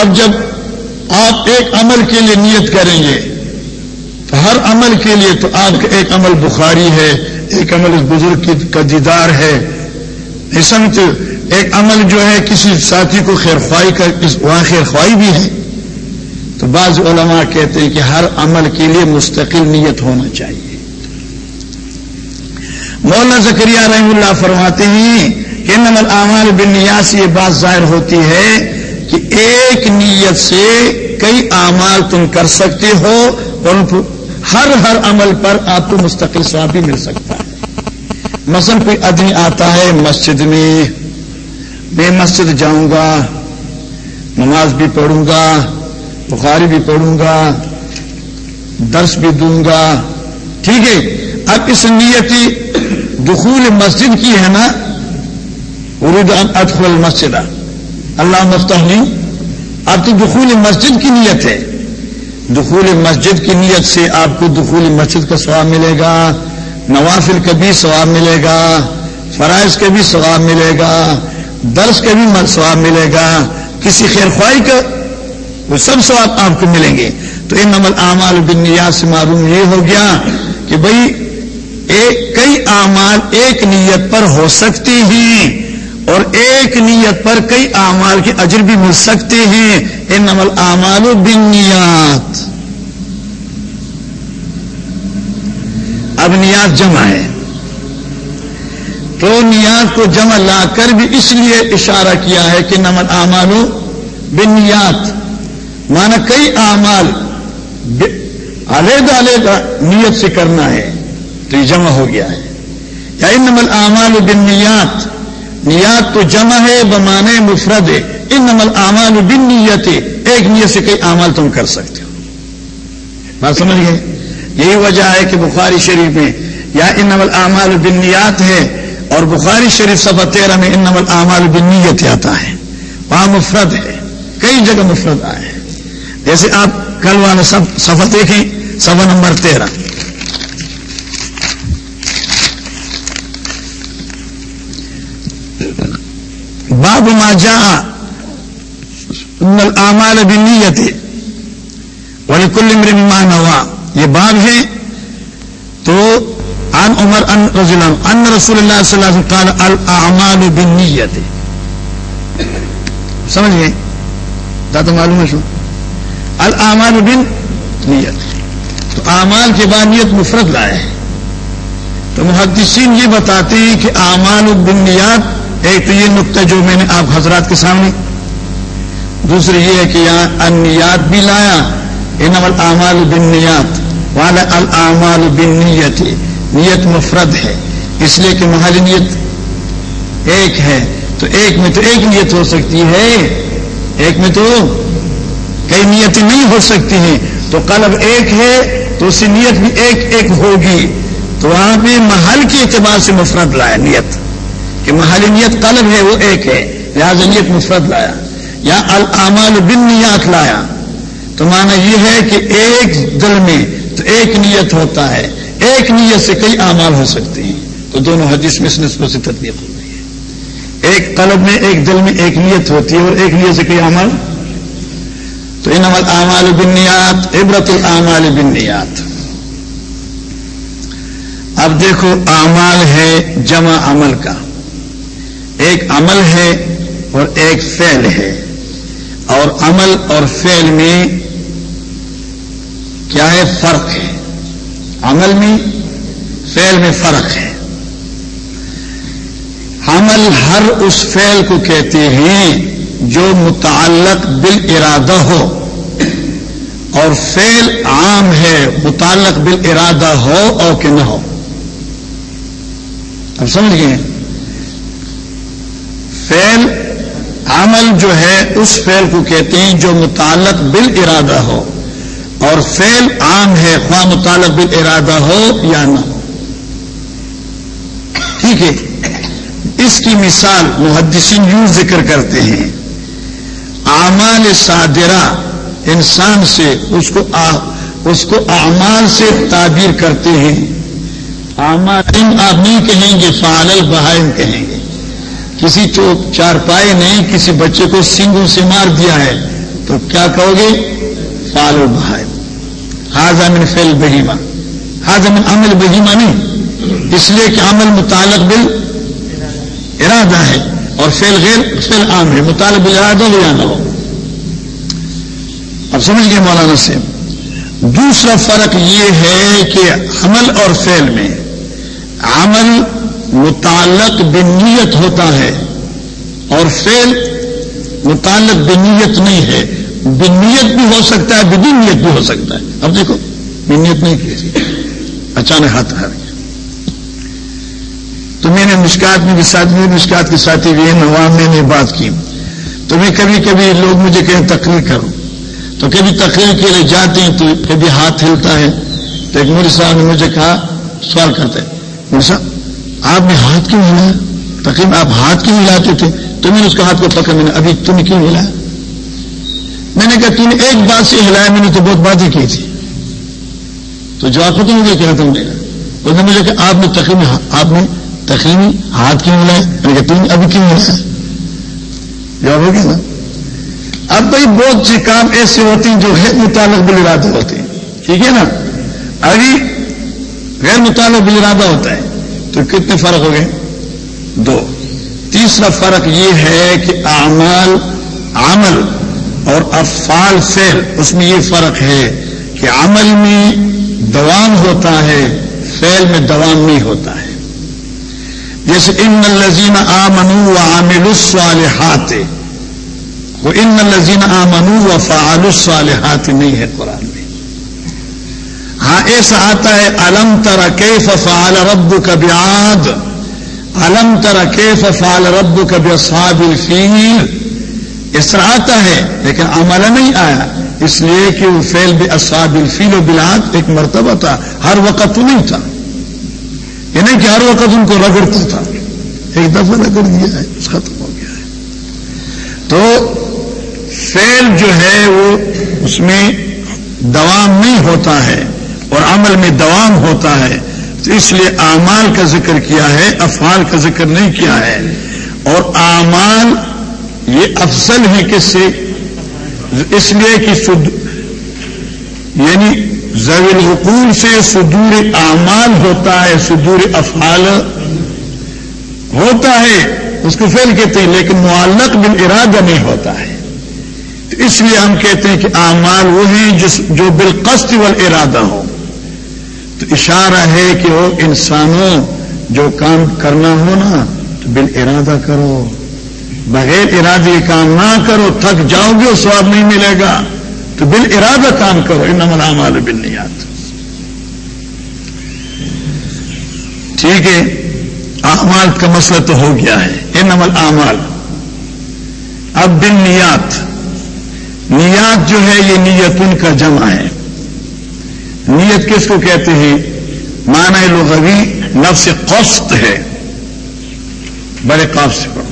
اب جب آپ ایک عمل کے لیے نیت کریں گے تو ہر عمل کے لیے تو آپ کا ایک عمل بخاری ہے، ایک عمل اس بزرگ کا دیدار ہے۔ سمجھ ایک عمل جو ہے کسی ساتھی کو خیر خواہی کا وہاں خیر خواہی بھی ہے۔ تو بعض علماء کہتے ہیں کہ ہر عمل کے لیے مستقل نیت ہونا چاہیے۔ مولانا زکریہ رحم اللہ فرماتے ہیں کہ نمل اعمال بن نیاز یہ بات ظاہر ہوتی ہے کہ ایک نیت سے کئی اعمال تم کر سکتے ہو اور ہر ہر عمل پر آپ کو مستقل سواب بھی مل سکتا ہے۔ مثلا کوئی آدمی آتا ہے مسجد میں میں مسجد جاؤں گا، نماز بھی پڑھوں گا، بخاری بھی پڑھوں گا، درس بھی دوں گا، ٹھیک ہے۔ اب اس نیتی دخول مسجد کی ہے نا ارد ادخل مسجد اللہ مفتح نہیں اب تو دخول مسجد کی نیت ہے۔ دخول مسجد کی نیت سے آپ کو دخول مسجد کا سواب ملے گا۔ نوافل کا بھی ثواب ملے گا۔ فرائض کا بھی ثواب ملے گا۔ درس کا بھی ثواب ملے گا۔ کسی خیر خواہی کا وہ سب ثواب آپ کو ملیں گے۔ تو ان عمل اعمال بنیاد سے معلوم یہ ہو گیا کہ بھائی، ایک کئی اعمال ایک نیت پر ہو سکتے ہیں۔ اور ایک نیت پر کئی اعمال کے اجر بھی مل سکتے ہیں۔ ان عمل اعمال بنیاد اب نیاز جمع ہے۔ تو نیاز کو جمع لا کر بھی اس لیے اشارہ کیا ہے کہ نمن اعمالو بنیات۔ مانا کئی اعمال علیحدہ علیحدہ نیت سے کرنا ہے۔ تو یہ جمع ہو گیا ہے۔ یا ان نمل اعمال بنیات۔ نیات تو جمع ہے بمانے مفرد ہے۔ ان نمل اعمال بن نیت ایک نیت سے کئی اعمال تم کر سکتے ہو۔ بات سمجھ گئے؟ یہی وجہ ہے کہ بخاری شریف میں یا ان نمل اعمال بنیات ہے اور بخاری شریف سفا تیرہ میں ان نمل اعمال بنیت آتا ہے۔ وہاں مفرد ہے۔ کئی جگہ مفرد آئے جیسے آپ کل والا سب سفر دیکھیں سفر نمبر تیرہ۔ باب ما جاء ان الاعمال بالنیت ولكل امرئ ما نوى. یہ باب ہے تو عن عمر ان رضی اللہ ان رسول اللہ صلی اللہ علیہ وسلم قال الاعمال بالنیت سمجھ گئے؟ تو معلوم ہے شو. الاعمال بالنیت تو اعمال کے بعد نیت مفرد لائے. تو محدثین یہ بتاتے ہیں کہ اعمال بالنیات ایک تو یہ نقطہ جو میں نے آپ حضرات کے سامنے دوسری یہ ہے کہ یہاں انیات بھی لایا ان اعمال بالنیات، والا العمال بن نیت نیت مفرد ہے۔ اس لیے کہ محل نیت ایک ہے، تو ایک میں تو ایک نیت ہو سکتی ہے۔ ایک میں تو کئی نیتیں نہیں ہو سکتی ہیں۔ تو قلب ایک ہے، تو اس سے نیت بھی ایک ایک ہوگی۔ تو وہاں پہ محل کے اعتبار سے مفرد لایا، نیت۔ کہ محل نیت ہے، وہ ایک ہے۔ لہٰذا نیت مفرد لایا۔ یا العمال بن نیات لایا۔ تو مانا یہ ہے کہ ایک دل میں تو ایک نیت ہوتا ہے۔ ایک نیت سے کئی اعمال ہو سکتے ہیں۔ تو دونوں حدیث میں اس نسبت سے تدبیق ہو رہی ہے۔ ایک قلب میں، ایک دل میں ایک نیت ہوتی ہے اور ایک نیت سے کئی اعمال۔ تو ان عمل اعمال بنیاد عبرت العمال بنیاد اب دیکھو، اعمال ہے جمع عمل کا۔ ایک عمل ہے اور ایک فعل ہے۔ اور عمل اور فعل میں کیا ہے؟ فرق ہے۔ عمل میں، فعل میں فرق ہے۔ عمل ہر اس فعل کو کہتے ہیں جو متعلق بال ارادہ ہو۔ اور فعل عام ہے، متعلق بال ارادہ ہو اور کہ نہ ہو۔ اب سمجھ گئے؟ فعل عمل جو ہے اس فعل کو کہتے ہیں جو متعلق بال ارادہ ہو۔ اور فیل عام ہے خواہ مطالب بال ارادہ ہو یا نہ۔ ہو ٹھیک ہے؟ اس کی مثال محدثین یوں ذکر کرتے ہیں۔ اعمال صادرہ انسان سے اس کو آ, اس کو اعمال سے تعبیر کرتے ہیں۔ اعمال آپ نہیں کہیں گے فعال البہائم کہیں گے۔ کسی چار چارپائے نے کسی بچے کو سنگوں سے مار دیا ہے، تو کیا کہو گے؟ فالو بہائے۔ حاضم فیل بہیما حاضم عمل بہیما نہیں۔ اس لیے کہ عمل متعلق بل ارادہ ہے اور فیل غیر فیل عام ہے۔ مطالب بل ارادہ ہو نہ ہو اب سمجھ گئے مولانا سے دوسرا فرق یہ ہے کہ عمل اور فیل میں عمل متعلق بنیت ہوتا ہے اور فیل متعلق بنیت نہیں ہے بنیت بھی ہو سکتا ہے، بدنیت بھی ہو سکتا ہے۔ اب دیکھو، بنیت نہیں کی اچانک ہاتھ ہار گیا۔ تو میں نے مشکات میں بھی ساتھ، میں مشکات کے ساتھی بھی نوام میں نے بات کی۔ تو میں کبھی کبھی لوگ مجھے کہیں تقریر کروں۔ تو کبھی تقریر کے لیے جاتے ہیں تو کبھی ہاتھ ہلتا ہے۔ تو ایک مجھے صاحب نے مجھے کہا، سوال کرتے مجھے صاحب آپ نے ہاتھ کیوں ہلایا؟ تقریباً آپ ہاتھ کیوں ہلاتے تھے؟ تو میں نے اس کا ہاتھ کو پکڑ میں نے ابھی تم کیوں ہلایا؟ میں نے کہا، تم نے ایک بات سے ہلایا، میں نے تو بہت باتیں کی تھی۔ تو جواب ختم ہو گیا کہنا تم نے اس نے مجھے کہ آپ نے تقریبی آپ نے تقریبی ہاتھ کیوں ہلایا؟ میں نے کہا، تم ابھی کیوں ہلایا؟ جواب ہو گیا نا؟ اب بھائی، بہت سے کام ایسے ہوتے ہیں جو غیر متعلق بل ارادہ ہوتے ہیں۔ ٹھیک ہے نا؟ ابھی غیر متعلق بل ارادہ ہوتا ہے۔ تو کتنے فرق ہو گئے دو۔ تیسرا فرق یہ ہے کہ اعمال عمل اور افعال فعل، اس میں یہ فرق ہے کہ عمل میں دوام ہوتا ہے، فعل میں دوام نہیں ہوتا ہے۔ جیسے ان الزین آ منو و عامل الصالحات، وہ ان الزین آ منو و فعال الصالحات نہیں ہے قرآن۔ ایسا آتا ہے، الم تر کیف فعال رب کا بیاد الم تر کیف فعال رب کا اصحاب الفیل؟ اس طرح آتا ہے، لیکن عمل نہیں آیا۔ اس لیے کہ وہ فیل بھی اصاب الفیل و بلاد ایک مرتبہ تھا۔ ہر وقت نہیں تھا۔ یہ نہیں کہ ہر وقت ان کو رگڑتا تھا۔ ایک دفعہ رگڑ دیا ہے ختم ہو گیا ہے۔ تو فیل جو ہے وہ اس میں دوام نہیں ہوتا ہے۔ اور عمل میں دوام ہوتا ہے، تو اس لیے اعمال کا ذکر کیا ہے، افعال کا ذکر نہیں کیا ہے۔ اور اعمال یہ افضل ہے کس سے؟ اس لیے کہ سد یعنی زویل حقول سے صدور اعمال ہوتا ہے، صدور افعال ہوتا ہے۔ اس کو فیل کہتے ہیں، لیکن معلق بال ارادہ نہیں ہوتا ہے۔ تو اس لیے ہم کہتے ہیں کہ اعمال وہ ہیں جس جو بالقصد وال ارادہ ہو تو اشارہ ہے کہ وہ انسانوں جو کام کرنا ہو نا، تو بال ارادہ کرو۔ بغیر ارادے کام نہ کرو، تھک جاؤ گے سواب نہیں ملے گا۔ تو بال ارادہ کام کرو۔ ان نمل بل نہیں آتا ٹھیک ہے، اعمال کا مسئلہ تو ہو گیا ہے۔ ان نمل اعمال اب بن نیات نیات جو ہے، یہ نیت ان کا جمع ہے۔ نیت کس کو کہتے ہیں؟ معنی لغوی نفس قسط ہے۔ بڑے قاف سے پڑھو۔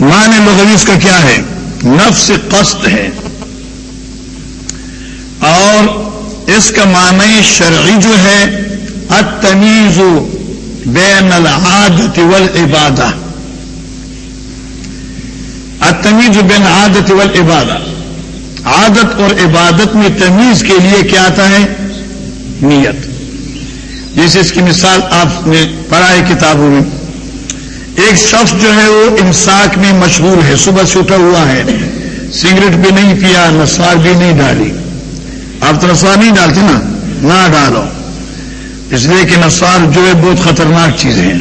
معنی لغوی اس کا کیا ہے؟ نفس قسط ہے۔ اور اس کا معنی شرعی جو ہے، التمیز بین العادت والعبادہ۔ التمیز بین عادت والعبادہ۔ عادت اور عبادت میں تمیز کے لیے کیا آتا ہے؟ نیت۔ جیسے اس کی مثال آپ نے پڑھا ہے کتابوں میں۔ ایک شخص جو ہے وہ امساک میں مشغول ہے، صبح سے اٹھا ہوا ہے۔ سگریٹ بھی نہیں پیا، نسوار بھی نہیں ڈالی۔ آپ تو نسوار نہیں ڈالتے نا؟ نہ ڈالو۔ اس لیے کہ نسوار جو ہے بہت خطرناک چیز ہے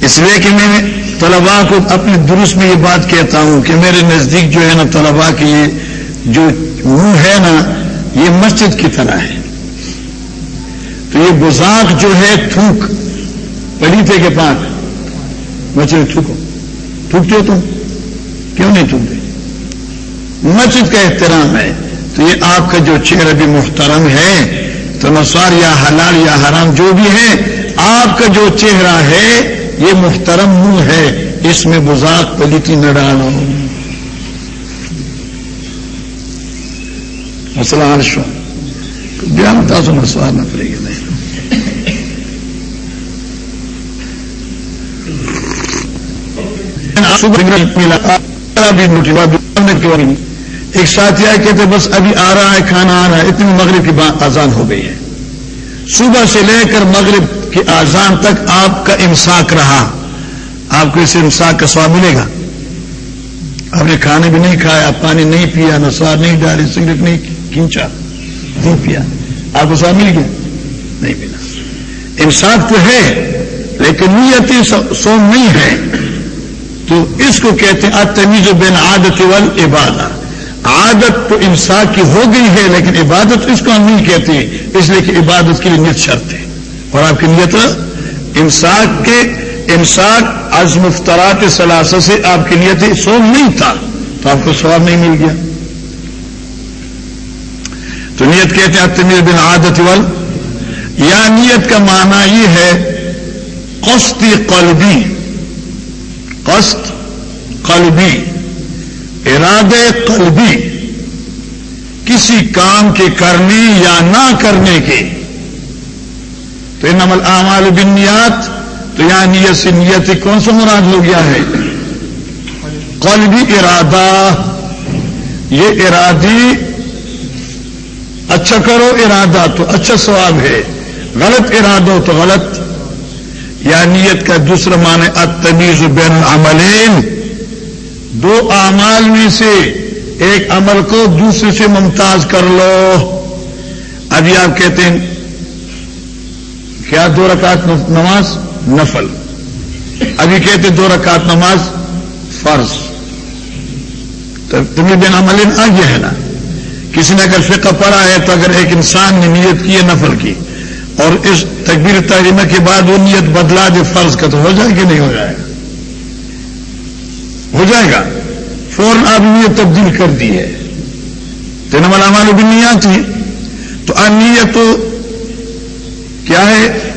اس لیے کہ میں طلباء کو اپنے درست میں یہ بات کہتا ہوں کہ میرے نزدیک جو ہے نا طلباء کی یہ جو منہ ہے نا، یہ مسجد کی طرح ہے۔ تو یہ بزاق جو ہے تھوک، پلیتے کے پاس۔ بچے تھوکو۔ تھوکتے ہو تم؟ کیوں نہیں تھوکتے؟ مسجد کا احترام ہے۔ تو یہ آپ کا جو چہرہ بھی محترم ہے تو نسوار یا حلال یا حرام جو بھی ہے، آپ کا جو چہرہ ہے یہ محترم منہ ہے، اس میں بزاق پلیتی نہ ڈالو مسئلہ عرش جانتا سو مسئلہ نہ پڑے گا۔ نہیں ایک ساتھی آئے کہتے بس ابھی آ رہا ہے، کھانا آ رہا ہے، اتنی مغرب کی آزاد ہو گئی ہے۔ صبح سے لے کر مغرب کی آزان تک آپ کا امساک رہا۔ آپ کو اسے امساک کا سواب ملے گا۔ آپ نے کھانے بھی نہیں کھایا، پانی نہیں پیا نسوار نہیں ڈالی، سگریٹ نہیں کھینچا، نہیں پیا۔ آپ کو سواب مل گیا؟ نہیں ملا۔ امساک تو ہے، لیکن نیتی سوم نہیں ہے۔ تو اس کو کہتے ہیں اتنی جو بین عادت ول عبادت عادت تو انساک کی ہو گئی ہے، لیکن عبادت اس کو ہم نہیں کہتے، اس لیے کہ عبادت کے لیے نیت شرط ہے۔ اور آپ کی نیت انساک کے انساک از مفترات سلاسہ سے آپ کی نیت سوم نہیں تھا، تو آپ کو سواب نہیں مل گیا۔ تو نیت کہتے ہیں تمیر بن عادت ول۔ یا نیت کا معنی یہ ہے، قسط قلبی۔ قسط قلبی ارادے قلبی۔ کسی کام کے کرنے یا نہ کرنے کے تو ان عمل اعمال بنیات تو یہاں نیت سے نیت کون سا مراد ہو گیا ہے؟ قلبی ارادہ۔ یہ ارادی اچھا کرو ارادہ تو اچھا سواب ہے، غلط ارادہ تو غلط۔ یا نیت کا دوسرا معنی اتمیز بین العملین۔ دو اعمال میں سے ایک عمل کو دوسرے سے ممتاز کر لو۔ ابھی آپ کہتے ہیں کیا دو رکعت نماز؟ نفل. ابھی کہتے دو رکعت نماز فرض. تو تمہیں بنا ملین آ گیا ہے نا. کسی نے اگر فقہ پڑھا ہے تو اگر ایک انسان نے نیت کی ہے، نفل کی. اور اس تکبیر تعلیمہ کے بعد وہ نیت بدلا دے فرض کا تو ہو جائے کہ نہیں ہو جائے گا؟ ہو جائے گا. فوراً آپ نیت تبدیل کر دی ہے. تین ملامال بھی نہیں آتی. تو انیت کیا ہے؟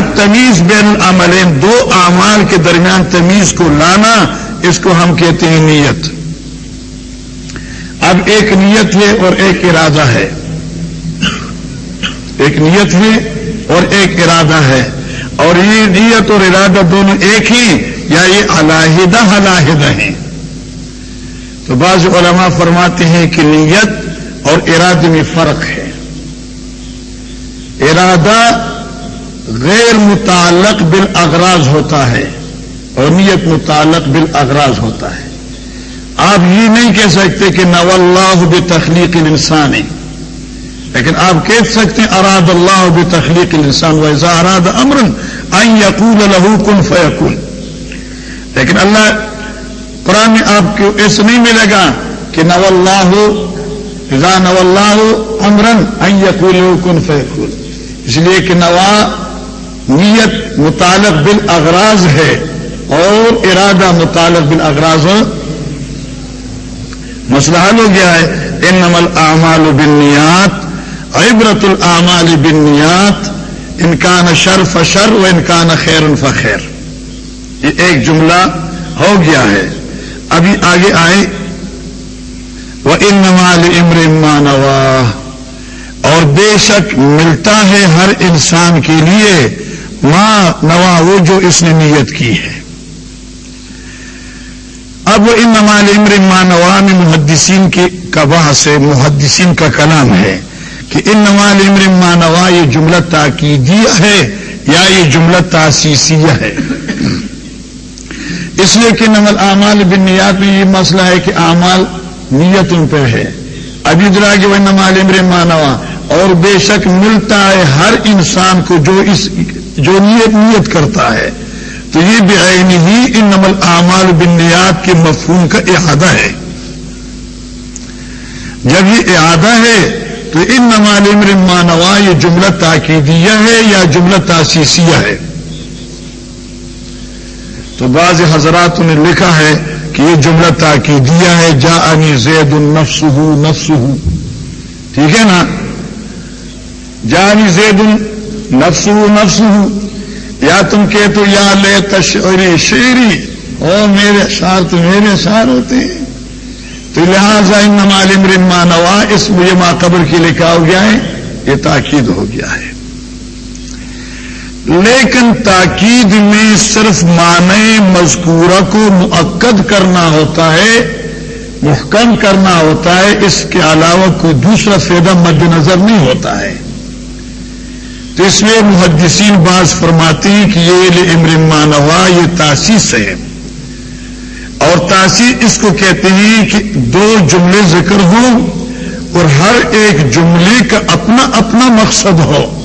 تمیز بین العملین، دو اعمال کے درمیان تمیز کو لانا، اس کو ہم کہتے ہیں نیت۔ اب ایک نیت ہے اور ایک ارادہ ہے۔ ایک نیت ہے اور ایک ارادہ ہے۔ اور یہ نیت اور ارادہ دونوں ایک ہی، یا یہ علاحدہ علاحدہ ہیں۔ تو بعض علماء فرماتے ہیں کہ نیت اور ارادے میں فرق ہے۔ ارادہ غیر متعلق بالاغراض ہوتا ہے اور نیت متعلق بالاغراض ہوتا ہے۔ آپ یہ نہیں کہہ سکتے کہ نو اللہ بتخلیق الانسان ہے، لیکن آپ کہہ سکتے ہیں اراد اللہ بتخلیق الانسان ویسا اراد امرن این یقول لہو کن فیقول لیکن اللہ، قرآن میں آپ کو ایسا نہیں ملے گا کہ نو اللہ رضا نو اللہ امرن این یقول کن فیقول اس لیے کہ نوا نیت متعلق بالاغراض ہے اور ارادہ متعلق بالاغراض ہاں۔ مسئلہ حل ہو گیا ہے۔ ان نمل اعمال بنیات عبرت العمال بنیات انکان شرف شر و انکان خیر فخیر۔ یہ ایک جملہ ہو گیا ہے۔ ابھی آگے آئے وہ ان نمال امر مانوا اور بے شک ملتا ہے ہر انسان کے لیے۔ ماں نوا وہ جو اس نے نیت کی ہے۔ اب وہ ان نمال امر مانوا میں محدثین کی کباہ سے محدثین کا کلام ہے کہ ان نمال امر مانوا یہ جملہ تاکیدیہ ہے یا یہ جملہ تاسیسیہ ہے۔ اس لیے کہ نمل اعمال بن نیات میں یہ مسئلہ ہے کہ اعمال نیت ان پہ ہے۔ ابھی درا کہ وہ نمال امر مانوا اور بے شک ملتا ہے ہر انسان کو جو اس جو نیت نیت کرتا ہے۔ تو یہ بے ہی ان نمل اعمال بن نیات کے مفہوم کا احادہ ہے۔ جب یہ احادہ ہے، تو ان نمال امر مانوا یہ جملہ تاکیدیہ ہے یا جملہ تاسیسیہ ہے؟ تو بعض حضرات نے لکھا ہے کہ یہ جملہ تاکیدیہ ہے جا انی زید النفس ہو نفس ہو ٹھیک ہے نا؟ جا انی زید النفس ہو نفس یا تم کہ تو یا لے تشعری شیری او میرے اشار تو میرے اشار ہوتے ہیں۔ تو لہٰذا ان نمال امر مانوا اس ماں قبر کی لکھا ہو گیا ہے، یہ تاکید ہو گیا ہے۔ لیکن تاکید میں صرف معنی مذکورہ کو معقد کرنا ہوتا ہے، محکم کرنا ہوتا ہے، اس کے علاوہ کوئی دوسرا فائدہ مد نظر نہیں ہوتا ہے۔ تو اس لیے محدثین باز فرماتے ہیں کہ یہ امر مانوا یہ تاسیس ہے۔ اور تاثیر اس کو کہتے ہیں کہ دو جملے ذکر ہوں اور ہر ایک جملے کا اپنا اپنا مقصد ہو۔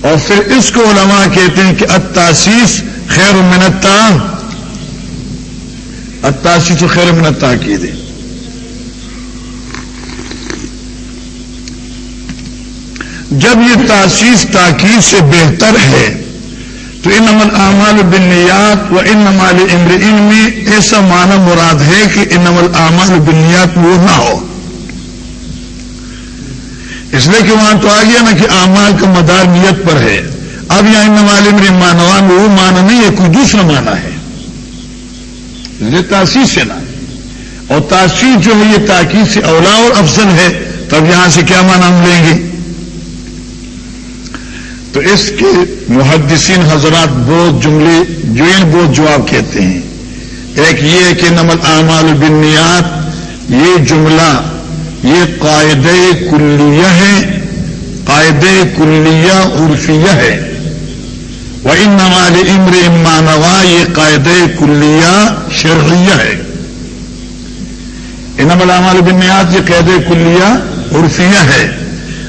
اور پھر اس کو علماء کہتے ہیں کہ اتاسیس خیر منتا اتاسیس خیر منتا کی دے جب یہ تاسیس تاکید سے بہتر ہے، تو ان امن اعمال بنیات و ان نمال امر ان میں ایسا معنی مراد ہے کہ ان عمل اعمال بنیات وہ نہ ہو۔ اس لیے کہ وہاں تو آ گیا نا کہ اعمال کا مدار نیت پر ہے۔ اب یہاں ان نمال امر مانوان وہ معنی نہیں ہے، کوئی دوسرا معنی ہے۔ یہ تاثیر سے نہ اور تاثیر جو ہے، یہ تاکید سے اولا اور افضل ہے۔ تب یہاں سے کیا معنی ہم لیں گے؟ تو اس کے محدثین حضرات بہت جملے جو ان بہت جواب کہتے ہیں۔ ایک یہ کہ نمل اعمال بنیاد یہ جملہ، یہ قاعد کلیہ ہے قاعد کلیہ عرفیہ ہے۔ وہ ان نمال امر امانوا یہ قاعد کلیہ شرعیہ ہے۔ ان نمل اعمال بنیاد یہ قید کلیہ عرفیہ ہے۔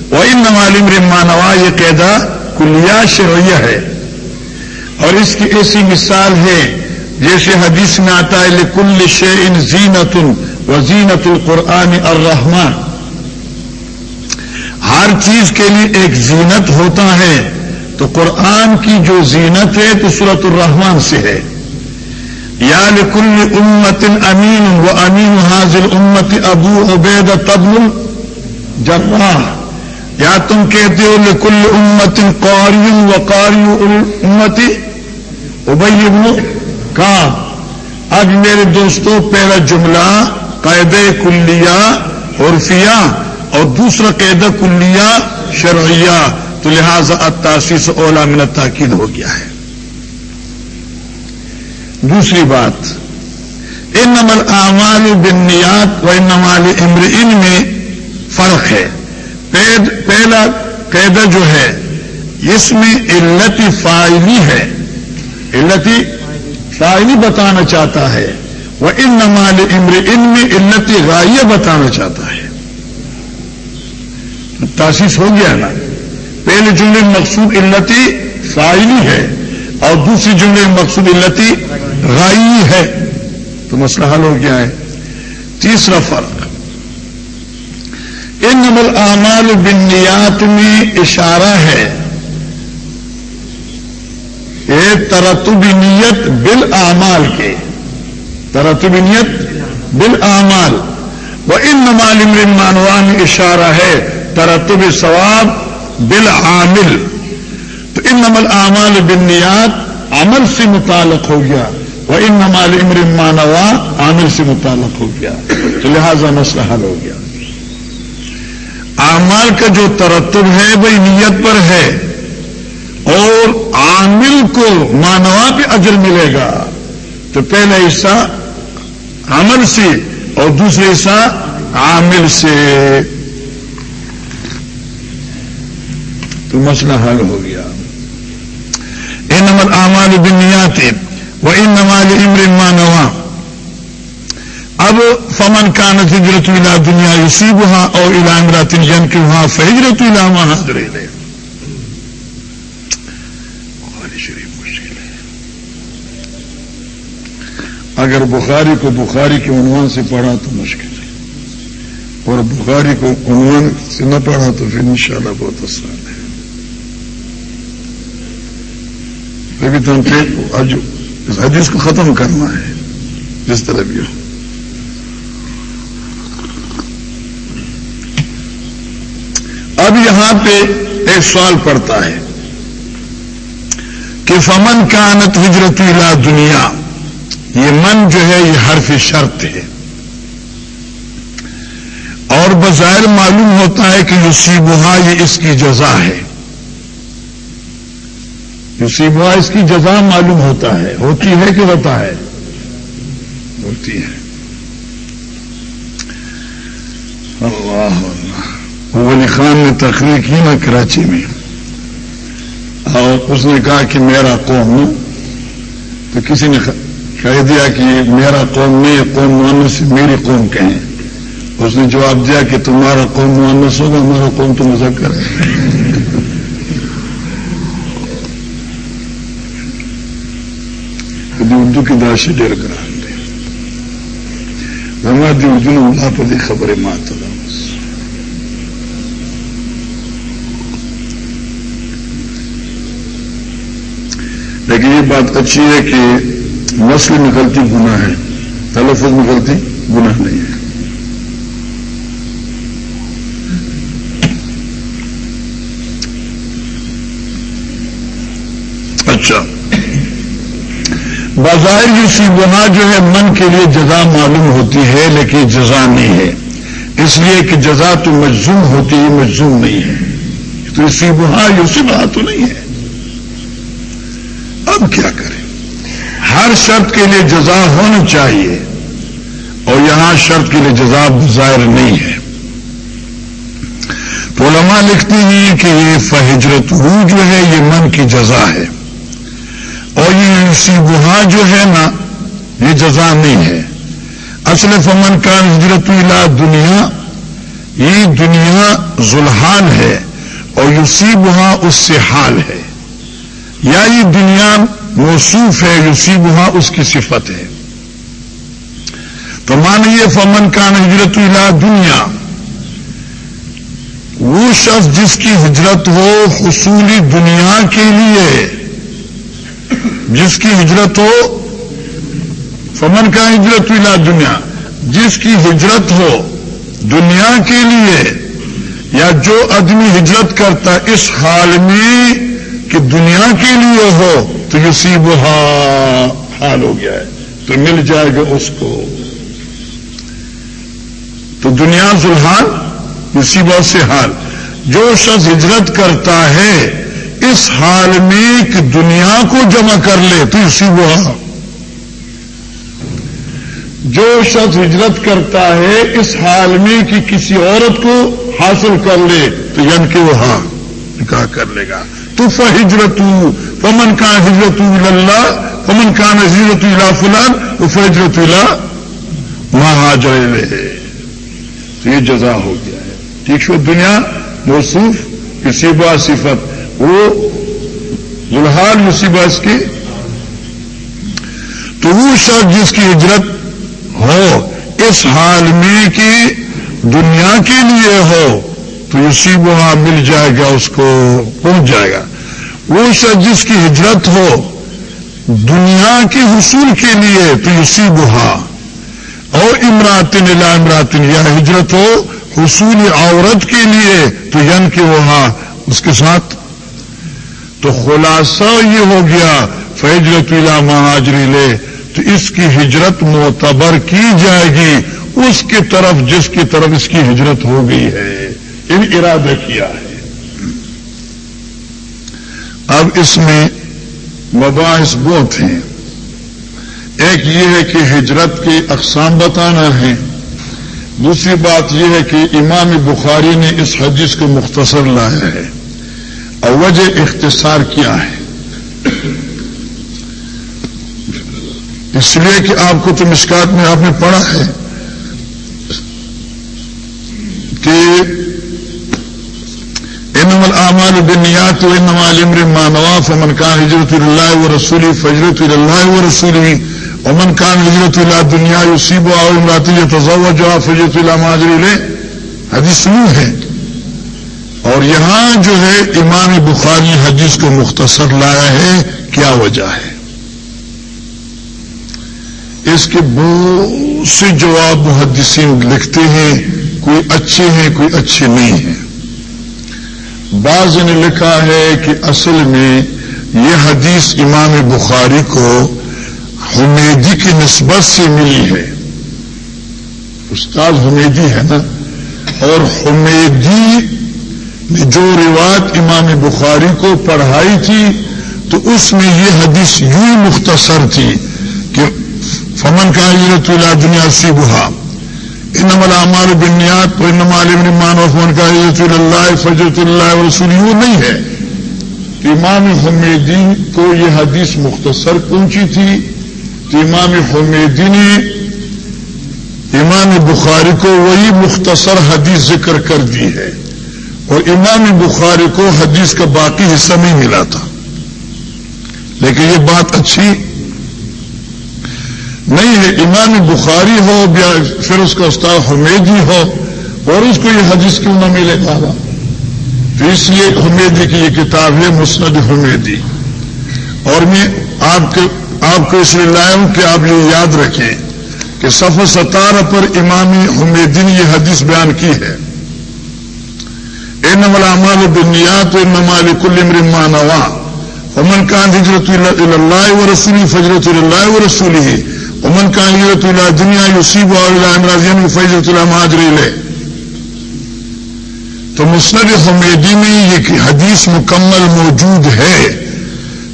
وہ ان نمال امر امانوا یہ قیدہ کلیا شرویہ ہے۔ اور اس کی ایسی مثال ہے، جیسے حدیث میں آتا ہے، لکل شعین زینت و زینت القرآن الرحمان ہر چیز کے لیے ایک زینت ہوتا ہے۔ تو قرآن کی جو زینت ہے، تو صورت الرحمان سے ہے۔ یا لکل امت امین و امین حاضر امت ابو عبید تبل جراح یا تم کہتے ہو لکل امت قاری و قاری امتی ابئی ابن کا اب میرے دوستوں پہلا جملہ قید کلیا عرفیہ اور دوسرا قید کلیا شرعیہ. تو لہذا اتاسی اولا من تاکید ہو گیا ہے. دوسری بات. ان نمل اعمال بنیات و ان نمال امر ان میں فرق ہے. پہلا قیدا جو ہے، اس میں علتی فائلی ہے۔ علتی فائلی بتانا چاہتا ہے۔ وہ ان نمال امر ان میں علتی غائیہ بتانا چاہتا ہے۔ تاسیس ہو گیا نا۔ پہلے جملے مقصود علتی فائلی ہے اور دوسری جملے مقصود علتی غائی ہے۔ تو مسئلہ حل ہو گیا ہے۔ تیسرا فرق۔ ان نمل اعمال بنیات میں اشارہ ہے۔ یہ ترتب نیت بل اعمال کے۔ ترتب نیت بل اعمال وہ ان نمال مانوان اشارہ ہے۔ ترتب ثواب بل عامل تو ان نمل اعمال بنیات عمل سے متعلق ہو گیا۔ وہ ان نمال امر مانوا عامل سے متعلق ہو گیا۔ تو لہذا مسئلہ حل ہو گیا۔ اعمال کا جو ترتب ہے وہی نیت پر ہے اور عامل کو مانوا پہ اجر ملے گا۔ تو پہلا حصہ عمل سے اور دوسرا حصہ عامل سے۔ تو مسئلہ حل ہو گیا۔ ان نمل اعمال بنیات وہ ان نمال امر مانوا اب فمن کان ہجرت الا دنیا اسی وہاں اور الا امرات جن کے وہاں فہجرت الا وہاں۔ لے شریف مشکل ہے۔ اگر بخاری کو بخاری کے عنوان سے پڑھا تو مشکل ہے۔ اور بخاری کو عنوان سے نہ پڑھا تو پھر انشاءاللہ بہت آسان ہے۔ لیکن تم پھر حدیث کو ختم کرنا ہے۔ جس طرح بھی ہو اب یہاں پہ ایک سوال پڑتا ہے کہ فمن کا انت ہجرت الا دنیا، یہ من جو ہے، یہ حرف شرط ہے۔ اور بظاہر معلوم ہوتا ہے کہ یہ سی یہ اس کی جزا ہے۔ یوسیبہ اس کی جزا معلوم ہوتا ہے۔ ہوتی ہے کہ ہوتا ہے؟ ہوتی ہے۔ اللہ ولی خان نے تقریر کی نا کراچی میں اور اس نے کہا کہ میرا قوم تو کسی نے کہہ دیا کہ میرا قوم نہیں قوم ماننے سے میری قوم کہیں اس نے جواب دیا کہ تمہارا قوم مانس ہوگا ہمارا قوم تو مذکر ہے اردو کی داشی ڈیر کرا دے ہمارے اردو نے اللہ پر دی خبریں مات لیکن یہ بات اچھی ہے کہ نسل نکلتی گناہ ہے، تلفظ نکلتی گناہ نہیں ہے۔ اچھا۔ بظاہر یہ سی گناہ جو ہے من کے لیے جزا معلوم ہوتی ہے، لیکن جزا نہیں ہے۔ اس لیے کہ جزا تو مجزوم ہوتی ہے مجزوم نہیں ہے۔ تو اسی گناہ، یہ بنا تو نہیں ہے۔ اب کیا کریں؟ ہر شرط کے لیے جزا ہونی چاہیے اور یہاں شرط کے لیے جزا ظاہر نہیں ہے۔ تو علماء لکھتے ہیں کہ یہ فہجرت ہو جو ہے، یہ من کی جزا ہے۔ اور یہ اسی گہا جو ہے نا، یہ جزا نہیں ہے۔ اصل فمن کا ہجرت الا دنیا، یہ دنیا ذلحال ہے اور یوسی وہاں اس سے حال ہے۔ یا یہ دنیا موصوف ہے یوسی وہاں اس کی صفت ہے۔ تو مانیے فمن کا ہجرت الا دنیا۔ وہ شخص جس کی ہجرت ہو حصولی دنیا کے لیے۔ جس کی ہجرت ہو، فمن کا ہجرت الا دنیا۔ جس کی ہجرت ہو دنیا کے لیے، یا جو آدمی ہجرت کرتا اس حال میں کہ دنیا کے لیے ہو تو یہ سی حال ہو گیا ہے۔ تو مل جائے گا اس کو۔ تو دنیا زلحال اسی بہت سے حال۔ جو شخص ہجرت کرتا ہے، اس حال میں کہ دنیا کو جمع کر لے تو اسی وہ جو شخص ہجرت کرتا ہے، اس حال میں کہ کسی عورت کو حاصل کر لے تو یعنی ین کے وہ ہاں نکاح کر لے گا۔ تو فہجرت پمن کا ہجرت اللہ پمن کا ہجرت اللہ فلان، تو فہجرت اللہ وہاں جائے تو یہ جزا ہو گیا ہے۔ ٹھیک شو، دنیا موصوف کسی با صفت۔ وہ ذلحال مصیبت کی تو وہ شخص جس کی ہجرت ہو، اس حال میں کہ دنیا کے لیے ہو۔ تو اسی وہاں مل جائے گا، اس کو پہنچ جائے گا۔ وہ شخص جس کی ہجرت ہو، دنیا کے حصول کے لیے تو اسی وہاں۔ اور امراطن لا امراطن یا ہجرت ہو حصول عورت کے لیے، تو یعنی ین کے وہاں اس کے ساتھ۔ تو خلاصہ یہ ہو گیا فیجرت الا مہاجری لے، تو اس کی ہجرت معتبر کی جائے گی۔ اس کی طرف، جس کی طرف اس کی ہجرت ہو گئی ہے۔ ان ارادہ کیا ہے۔ اب اس میں مباحث بہت ہیں۔ ایک یہ ہے کہ ہجرت کی اقسام بتانا ہے۔ دوسری بات یہ ہے کہ امام بخاری نے اس حدیث کو مختصر لایا ہے۔ اور وجہ اختصار کیا ہے۔ اس لیے کہ آپ کو تو مشکات میں آپ نے پڑھا ہے کہ انم العمال بنیات و انما الامر ما نواف ومن كان هجرت الى الله ورسوله فهجرت الى الله ورسوله ومن كان هجرت الى دنیا يصيبها او امرات يتزوجها فهجرت الى ما هاجر اليه حدیث سنو ہے۔ اور یہاں جو ہے امام بخاری حدیث کو مختصر لایا ہے، کیا وجہ ہے؟ اس کے بہت سے جواب محدثین لکھتے ہیں، کوئی اچھے ہیں، کوئی اچھے نہیں ہیں۔ بعض نے لکھا ہے کہ اصل میں یہ حدیث امام بخاری کو حمیدی کی نسبت سے ملی ہے۔ استاد حمیدی ہے نا؟ اور حمیدی نے جو روایت امام بخاری کو پڑھائی تھی، تو اس میں یہ حدیث یوں مختصر تھی کہ فمن کا حضرت اللہ دنیا سی بہا ان عمال بنیاد تو ان مان و فمن کا حضرت اللہ فجرت اللہ رسول یوں نہیں ہے امام حمیدی کو یہ حدیث مختصر پہنچی تھی تو امام حمیدی نے امام بخاری کو وہی مختصر حدیث ذکر کر دی ہے اور امام بخاری کو حدیث کا باقی حصہ نہیں ملا تھا۔ لیکن یہ بات اچھی نہیں ہے امام بخاری ہو یا پھر اس کا استاد حمیدی ہو اور اس کو یہ حدیث کیوں نہ ملے گا تو اس لیے حمیدی کی یہ کتاب ہے مسند حمیدی۔ اور میں آپ کے آپ کو اس لیے لایا ہوں کہ آپ یہ یاد رکھیں کہ سفر ستارہ پر امامی حمیدی نے یہ حدیث بیان کی ہے۔ اے نمل امال بنیاد و نمال کل مانوا امن کان ہجرت اللہ و رسولی فجرت اللہ و رسولی امن کان ہجرت اللہ دنیا یوسیب امراضین فجرت اللہ مہاجری لے تو مسند حمیدی میں یہ حدیث مکمل موجود ہے۔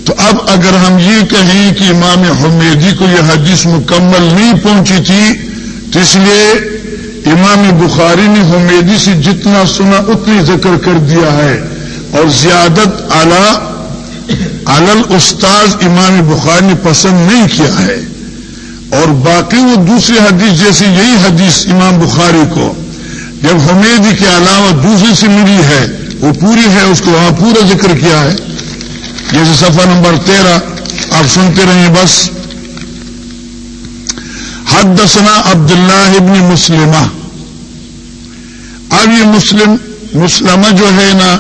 تو اب اگر ہم یہ کہیں کہ امام حمیدی کو یہ حدیث مکمل نہیں پہنچی تھی، تو اس لیے امام بخاری نے حمیدی سے جتنا سنا اتنی ذکر کر دیا ہے۔ اور زیادت اعلی علل استاذ امام بخاری نے پسند نہیں کیا ہے۔ اور باقی وہ دوسری حدیث جیسے یہی حدیث امام بخاری کو، جب حمیدی کے علاوہ دوسری سے ملی ہے، وہ پوری ہے، اس کو وہاں پورا ذکر کیا ہے۔ جیسے سفر نمبر تیرہ، آپ سنتے رہیں بس۔ حد دسنا عبد اللہ ابن مسلمہ۔ اب یہ مسلم، مسلمہ جو ہے نا،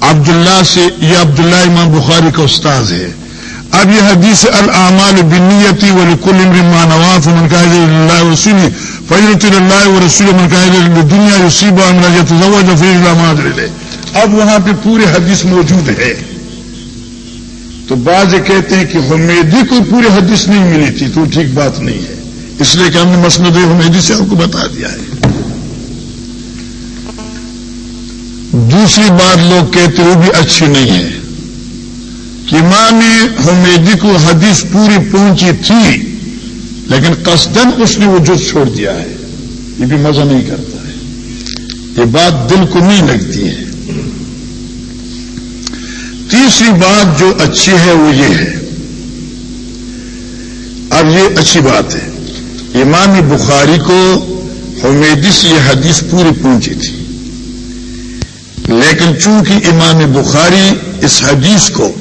عبداللہ سے، یہ عبداللہ امام بخاری کا استاذ ہے۔ اب یہ حدیث العمال بنیتی ولی کل امرمان نواف، من کا اللہ رسول فضرت اللہ و رسول من کا دنیا یوسیب لے۔ اب وہاں پہ پورے حدیث موجود ہے۔ تو بعض کہتے ہیں کہ حمیدی کو پوری حدیث نہیں ملی تھی، تو ٹھیک بات نہیں ہے۔ اس لیے کہ ہم نے مسند حمیدی سے آپ کو بتا دیا ہے۔ دوسری بات لوگ کہتے وہ بھی اچھی نہیں ہے۔ کہ ماں نے حمیدی کو حدیث پوری پہنچی تھی، لیکن قصدن اس نے وہ جز چھوڑ دیا ہے۔ یہ بھی مزہ نہیں کرتا ہے۔ یہ بات دل کو نہیں لگتی ہے۔ تیسری بات جو اچھی ہے وہ یہ ہے۔ اب یہ اچھی بات ہے۔ امام بخاری کو حمیدی سے یہ حدیث پوری پہنچی تھی۔ لیکن چونکہ امام بخاری اس حدیث کو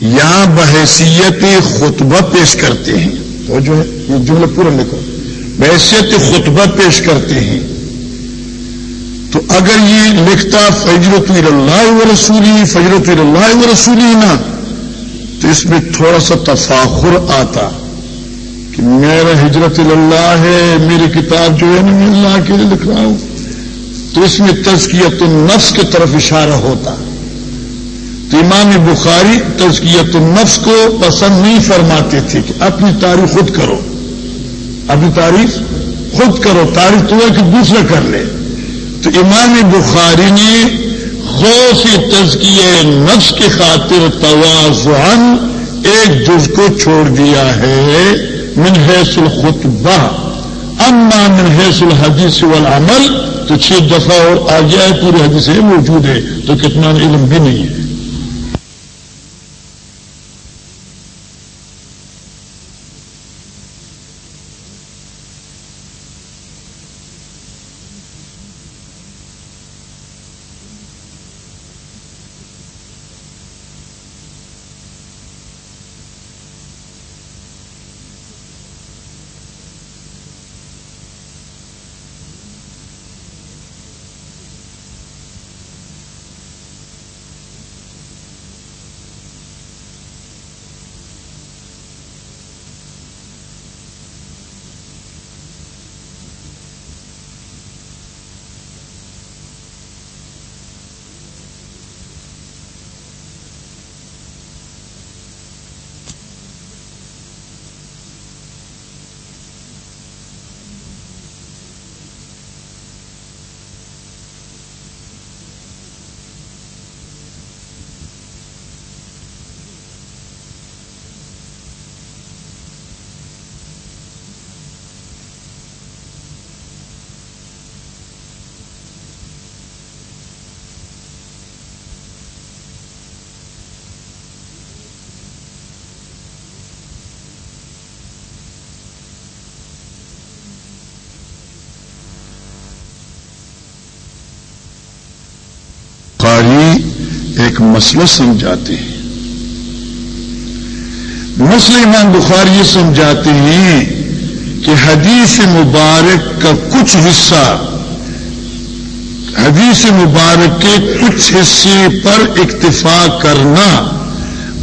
یہاں بحیثیت خطبہ پیش کرتے ہیں۔ تو جو ہے، یہ جملہ پورا لکھو۔ بحیثیت خطبہ پیش کرتے ہیں۔ تو اگر یہ لکھتا فجرت اللہ و رسولی فجرت اللہ و رسولی نا، تو اس میں تھوڑا سا تفاخر آتا کہ میرا ہجرت اللہ ہے، میری کتاب جو ہے نا میں اللہ کے لیے لکھ رہا ہوں۔ تو اس میں تزکیت النفس کی طرف اشارہ ہوتا۔ تو امام بخاری تزکیت النفس کو پسند نہیں فرماتے تھے کہ اپنی تعریف خود کرو۔ اپنی تعریف خود کرو، تعریف تو ہے کہ دوسرا کر لے۔ تو امام بخاری نے غوث تزکیہ نفس کی خاطر توازن ایک جز کو چھوڑ دیا ہے۔ من حیث الخطبہ۔ اما من حیث الحدیث والعمل تو چھ دفعہ اور آ جائے پورے حدیث موجود ہے۔ تو کتنا علم بھی نہیں ہے۔ ایک مسئلہ سمجھاتے ہیں۔ مسئلہ امام بخار یہ سمجھاتے ہیں کہ حدیث مبارک کا کچھ حصہ، حدیث مبارک کے کچھ حصے پر اکتفا کرنا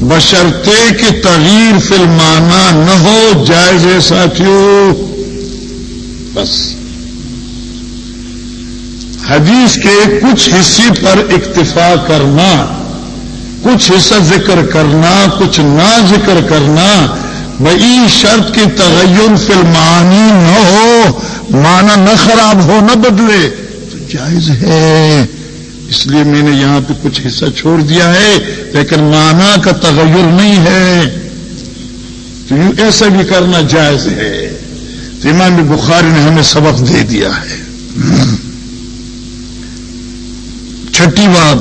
بشرتے کہ تغیر فلمانا نہ ہو، جائز ہے ساتھیوں بس۔ حدیث کے کچھ حصے پر اکتفا کرنا کچھ حصہ ذکر کرنا، کچھ نہ ذکر کرنا، بئی شرط کی تغیر فلمانی نہ ہو مانا نہ خراب ہو، نہ بدلے، تو جائز ہے۔ اس لیے میں نے یہاں پہ کچھ حصہ چھوڑ دیا ہے، لیکن مانا کا تغیر نہیں ہے۔ تو یوں ایسا بھی کرنا جائز ہے۔ تو امام بخاری نے ہمیں سبق دے دیا ہے۔ چھٹی بات،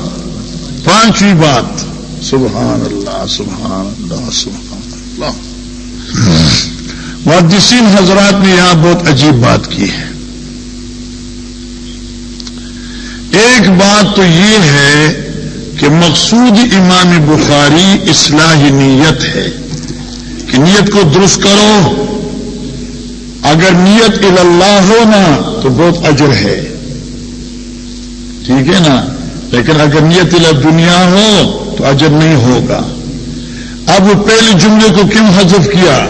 پانچویں بات۔ سبحان اللہ سبحان اللہ سبحان اللہ محدثین، حضرات نے یہاں بہت عجیب بات کی ہے۔ ایک بات تو یہ ہے کہ مقصود امام بخاری اصلاحی نیت ہے کہ نیت کو درست کرو۔ اگر نیت اللہ ہو نا تو بہت اجر ہے۔ ٹھیک ہے نا؟ لیکن اگر نیت دنیا ہو تو اجر نہیں ہوگا۔ اب وہ پہلے جملے کو کیوں حذف کیا؟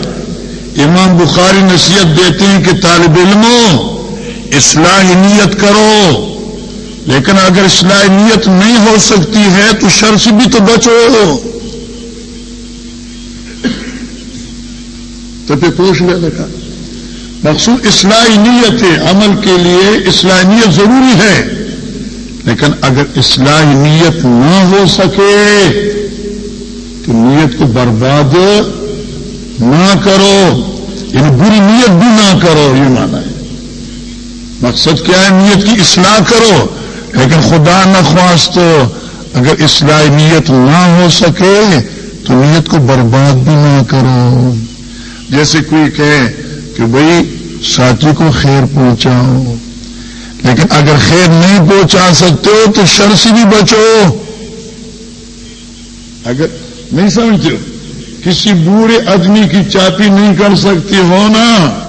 امام بخاری نصیحت دیتے ہیں کہ طالب علموں اصلاحی نیت کرو۔ لیکن اگر اصلاح نیت نہیں ہو سکتی ہے تو شر سے بھی تو بچو۔ تو پھر پوچھ لے لگا مقصود اصلاحی نیت عمل کے لیے اصلاح نیت ضروری ہے۔ لیکن اگر اصلاح نیت نہ ہو سکے تو نیت کو برباد نہ کرو یعنی بری نیت بھی نہ کرو، یہ مانا ہے۔ مقصد کیا ہے؟ نیت کی اصلاح کرو۔ لیکن خدا نہ خواست تو اگر اصلاح نیت نہ ہو سکے تو نیت کو برباد بھی نہ کرو۔ جیسے کوئی کہے کہ بھائی ساتھی کو خیر پہنچاؤ۔ لیکن اگر خیر نہیں پہنچا سکتے ہو تو شر سے بھی بچو۔ اگر نہیں سمجھتے ہو، کسی بوڑھے آدمی کی چاپی نہیں کر سکتی ہو نا،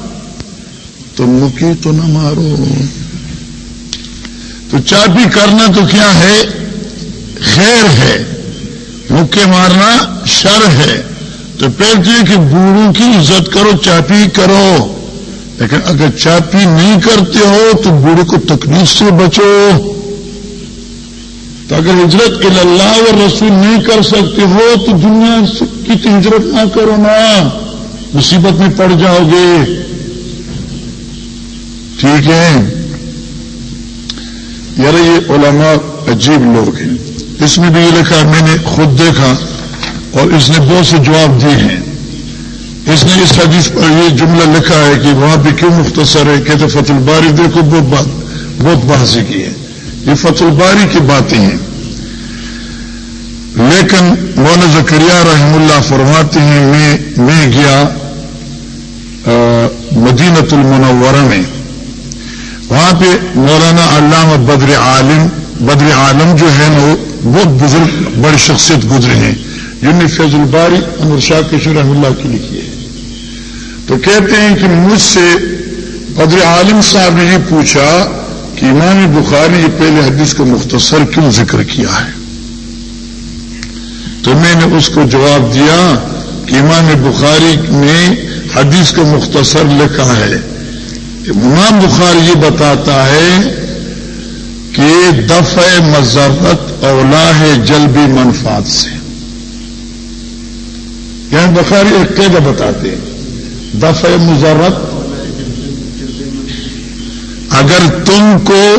تو مکی تو نہ مارو۔ تو چاپی کرنا تو کیا ہے؟ خیر ہے۔ مکے مارنا شر ہے۔ تو پہلے کہ بوڑھوں کی عزت کرو، چاپی کرو۔ لیکن اگر چاپی نہیں کرتے ہو تو بوڑھے کو تکلیف سے بچو۔ تو اگر ہجرت اللہ اور رسول نہیں کر سکتے ہو تو دنیا کی تو ہجرت نہ کرو نا۔ مصیبت میں پڑ جاؤ گے۔ ٹھیک ہے۔ یار، یہ علماء عجیب لوگ ہیں۔ اس میں بھی یہ لکھا میں نے خود دیکھا اور اس نے بہت سے جواب دیے ہیں۔ اس نے اس حدیث پر یہ جملہ لکھا ہے کہ وہاں پہ کیوں مختصر ہے کہتے فتح الباری دیکھو بہت بات بہت بحثی کی ہے۔ یہ فتح الباری کی باتیں ہیں۔ لیکن مولانا زکریہ رحم اللہ فرماتے ہیں، میں میں گیا مدینت المنورہ میں۔ وہاں پہ مولانا علامہ بدر عالم بدر عالم جو ہے نا، وہ بہت بزرگ، بڑی شخصیت گزرے ہیں۔ جن نے فیض الباری، امر شاہ کشور رحم اللہ کی لکھی ہے۔ تو کہتے ہیں کہ مجھ سے بدر عالم صاحب نے یہ پوچھا کہ امام بخاری یہ پہلے حدیث کو مختصر کیوں ذکر کیا ہے؟ تو میں نے اس کو جواب دیا کہ امام بخاری نے حدیث کو مختصر لکھا ہے۔ امام بخاری یہ بتاتا ہے کہ دفع مذرت اولا ہے جلبی منفات سے۔ یعنی بخاری ایک قیدا بتاتے ہیں۔ دفع مذرت اگر تم کو،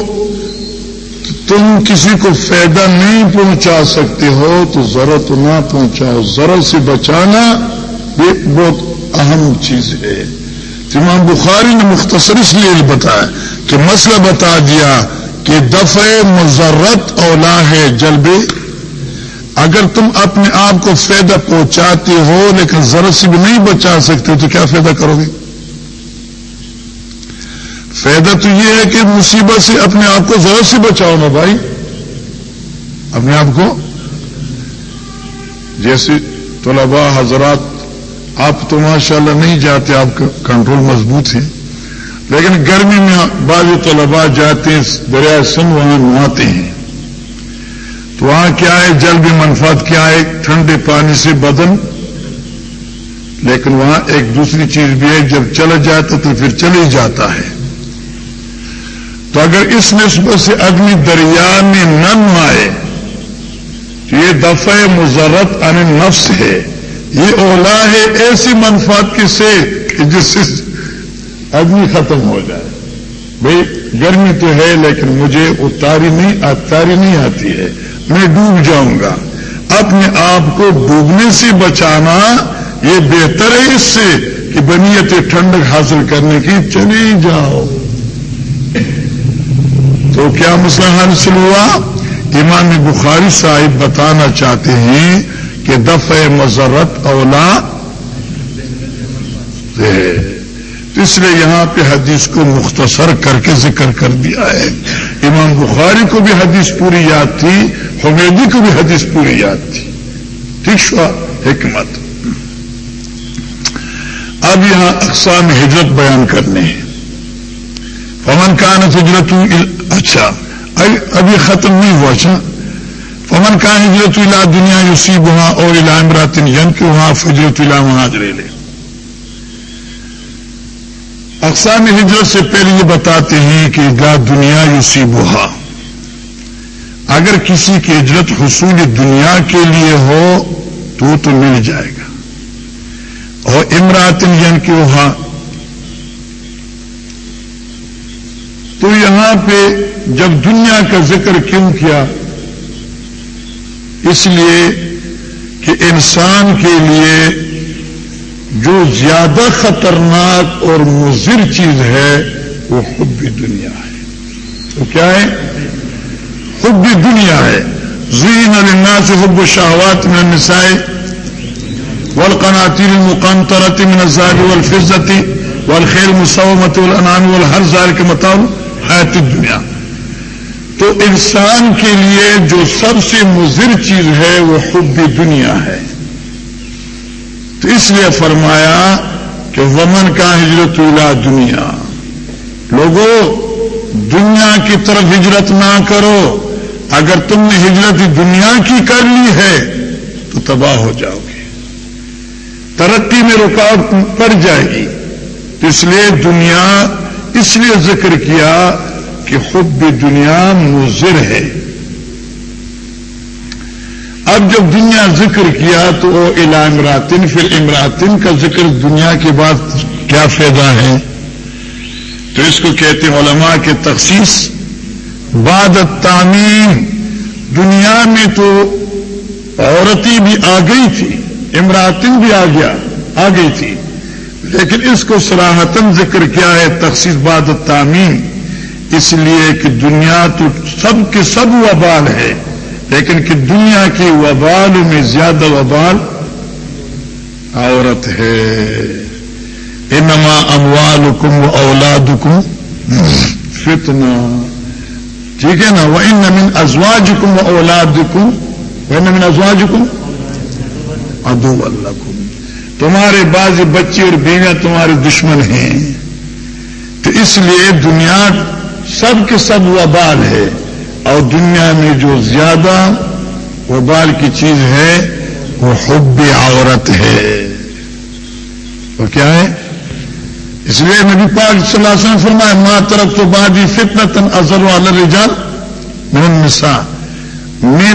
تم کسی کو فائدہ نہیں پہنچا سکتے ہو، تو ضرورت نہ پہنچاؤ ضرورت سے بچانا یہ بہت اہم چیز ہے۔ امام بخاری نے مختصر اس لیے بتایا کہ مسئلہ بتا دیا کہ دفع مذرت اولا ہے جلبے اگر تم اپنے آپ کو فائدہ پہنچاتے ہو، لیکن ضرورت سے بھی نہیں بچا سکتے، تو کیا فائدہ کرو گے؟ فائدہ تو یہ ہے کہ مصیبت سے اپنے آپ کو ضرورت سے بچاؤ نا بھائی۔ اپنے آپ کو۔ جیسے طلباء حضرات، آپ تو ماشاء اللہ نہیں جاتے، آپ کا کنٹرول مضبوط ہے۔ لیکن گرمی میں بعض طلباء جاتے ہیں دریا سن وہاں نہاتے ہیں۔ تو وہاں کیا ہے؟ جل بھی منفاد کیا ہے؟ ٹھنڈے پانی سے بدن۔ لیکن وہاں ایک دوسری چیز بھی ہے، جب چلا جاتا تو پھر چل ہی جاتا ہے۔ تو اگر اس نسبت سے اگنی دریا میں نہ نمائے تو یہ دفع مزرت ان نفس ہے۔ یہ اولا ہے ایسی منفات کی سے کہ جس سے اگنی ختم ہو جائے۔ بھئی گرمی تو ہے لیکن مجھے اتاری نہیں اتاری نہیں آتی ہے۔ میں ڈوب جاؤں گا۔ اپنے آپ کو ڈوبنے سے بچانا یہ بہتر ہے اس سے کہ بنیت ٹھنڈک حاصل کرنے کی چلی جاؤ۔ تو کیا مسئلہ حاصل ہوا؟ امام بخاری صاحب بتانا چاہتے ہیں کہ دفع مذرت اولا ہے۔ اس لیے یہاں پہ حدیث کو مختصر کر کے ذکر کر دیا ہے۔ امام بخاری کو بھی حدیث پوری یاد تھی، حمیدی کو بھی حدیث پوری یاد تھی۔ ٹھیک شو، حکمت۔ اب یہاں اقسام ہجرت بیان کرنے ہیں۔ فمن کان ہجرت اچھا اب یہ ختم نہیں ہوا اچھا۔ فمن کان ہجرت الا دنیا یوسی وہاں اور الا امراتن ین کے وہاں فجرت الا وہاں لے لے اقسام ہجرت سے پہلے یہ بتاتے ہیں کہ لا دنیا یوسی بہا اگر کسی کی ہجرت حصول دنیا کے لیے ہو تو تو مل جائے گا۔ اور امراتن ین یعنی کے وہاں۔ تو یہاں پہ جب دنیا کا ذکر کیوں کیا؟ اس لیے کہ انسان کے لیے جو زیادہ خطرناک اور مضر چیز ہے، وہ خود بھی دنیا ہے۔ تو کیا ہے؟ خود بھی دنیا ہے۔ زین الناس حب شہوات میں النساء والقناطیر المقنطرة من الزاد والفزة والخيل المسومة والانعام والحرزار کے مطابق حیات دنیا تو انسان کے لیے جو سب سے مضر چیز ہے، وہ خود بھی دنیا ہے۔ تو اس لیے فرمایا کہ ومن کا ہجرت الا دنیا۔ لوگوں دنیا کی طرف ہجرت نہ کرو۔ اگر تم نے ہجرت دنیا کی کر لی ہے، تو تباہ ہو جاؤ گے۔ ترقی میں رکاوٹ پڑ جائے گی۔ تو اس لیے دنیا اس لیے ذکر کیا کہ خود بھی دنیا مضر ہے۔ اب جب دنیا ذکر کیا تو وہ الا امراتن پھر امراتن کا ذکر دنیا کے بعد کیا فائدہ ہے؟ تو اس کو کہتے ہیں علماء کے تخصیص، بعد تعمیم دنیا میں تو عورتیں بھی آ گئی تھی، امراتن بھی آ گیا، آ گئی تھی۔ لیکن اس کو سراہتن ذکر کیا ہے تخصیص بعد تعمیم اس لیے کہ دنیا تو سب کے سب وبال ہے۔ لیکن کہ دنیا کی وبال میں زیادہ وبال عورت ہے۔ انما اموال حکم اولاد حکم فتنا ٹھیک ہے نا؟ وہ ان نمین ازواج کم اولاد کم وہ نمین ازواج کم ادو اللہ کم تمہارے بعض بچے اور بیویاں تمہارے دشمن ہیں۔ تو اس لیے دنیا سب کے سب وبال ہے۔ اور دنیا میں جو زیادہ وبال کی چیز ہے، وہ حب عورت ہے۔ وہ کیا ہے؟ اس لیے نبی پاک صلی اللہ علیہ وسلم فرمایا ماں طرف تو بادی فتنا تن ازر والا من النساء۔ میں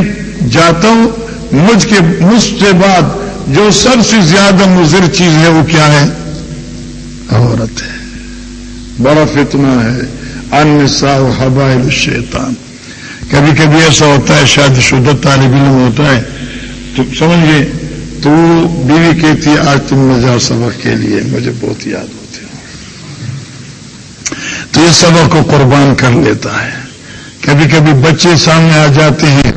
جاتا ہوں، مجھ کے، مجھ سے بعد جو سب سے زیادہ مضر چیز ہے، وہ کیا ہے؟ عورت ہے۔ بڑا فتنہ ہے۔ انسا حبائل الشیطان۔ کبھی کبھی ایسا ہوتا ہے، شاید شدہ طالب علم ہوتا ہے۔ تو سمجھئے تو بیوی کہتی ہے، آج تم نہ جاؤ سبق کے لیے، مجھے بہت یاد ہوتے ہو تو یہ سبق کو قربان کر لیتا ہے۔ کبھی کبھی بچے سامنے آ جاتے ہیں۔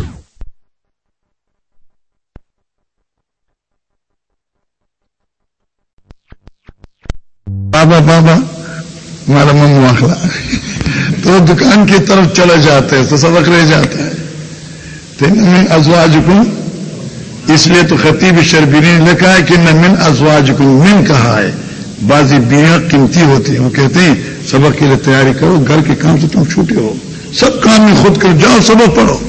بابا بابا۔ ہمارا من واخلا تو دکان کی طرف چلے جاتے ہیں، تو سبق رہ جاتا ہے تین میں ازواج کو اس لیے تو خطیب شربینی نے لکھا ہے کہ نہ من ازواج کو من کہا ہے۔ بعضی بیاں قیمتی ہوتی ہیں، وہ کہتے ہیں، سبق کے لیے تیاری کرو، گھر کے کام سے تم چھوٹے ہو۔ سب کام میں خود کر جاؤ سبق پڑھو۔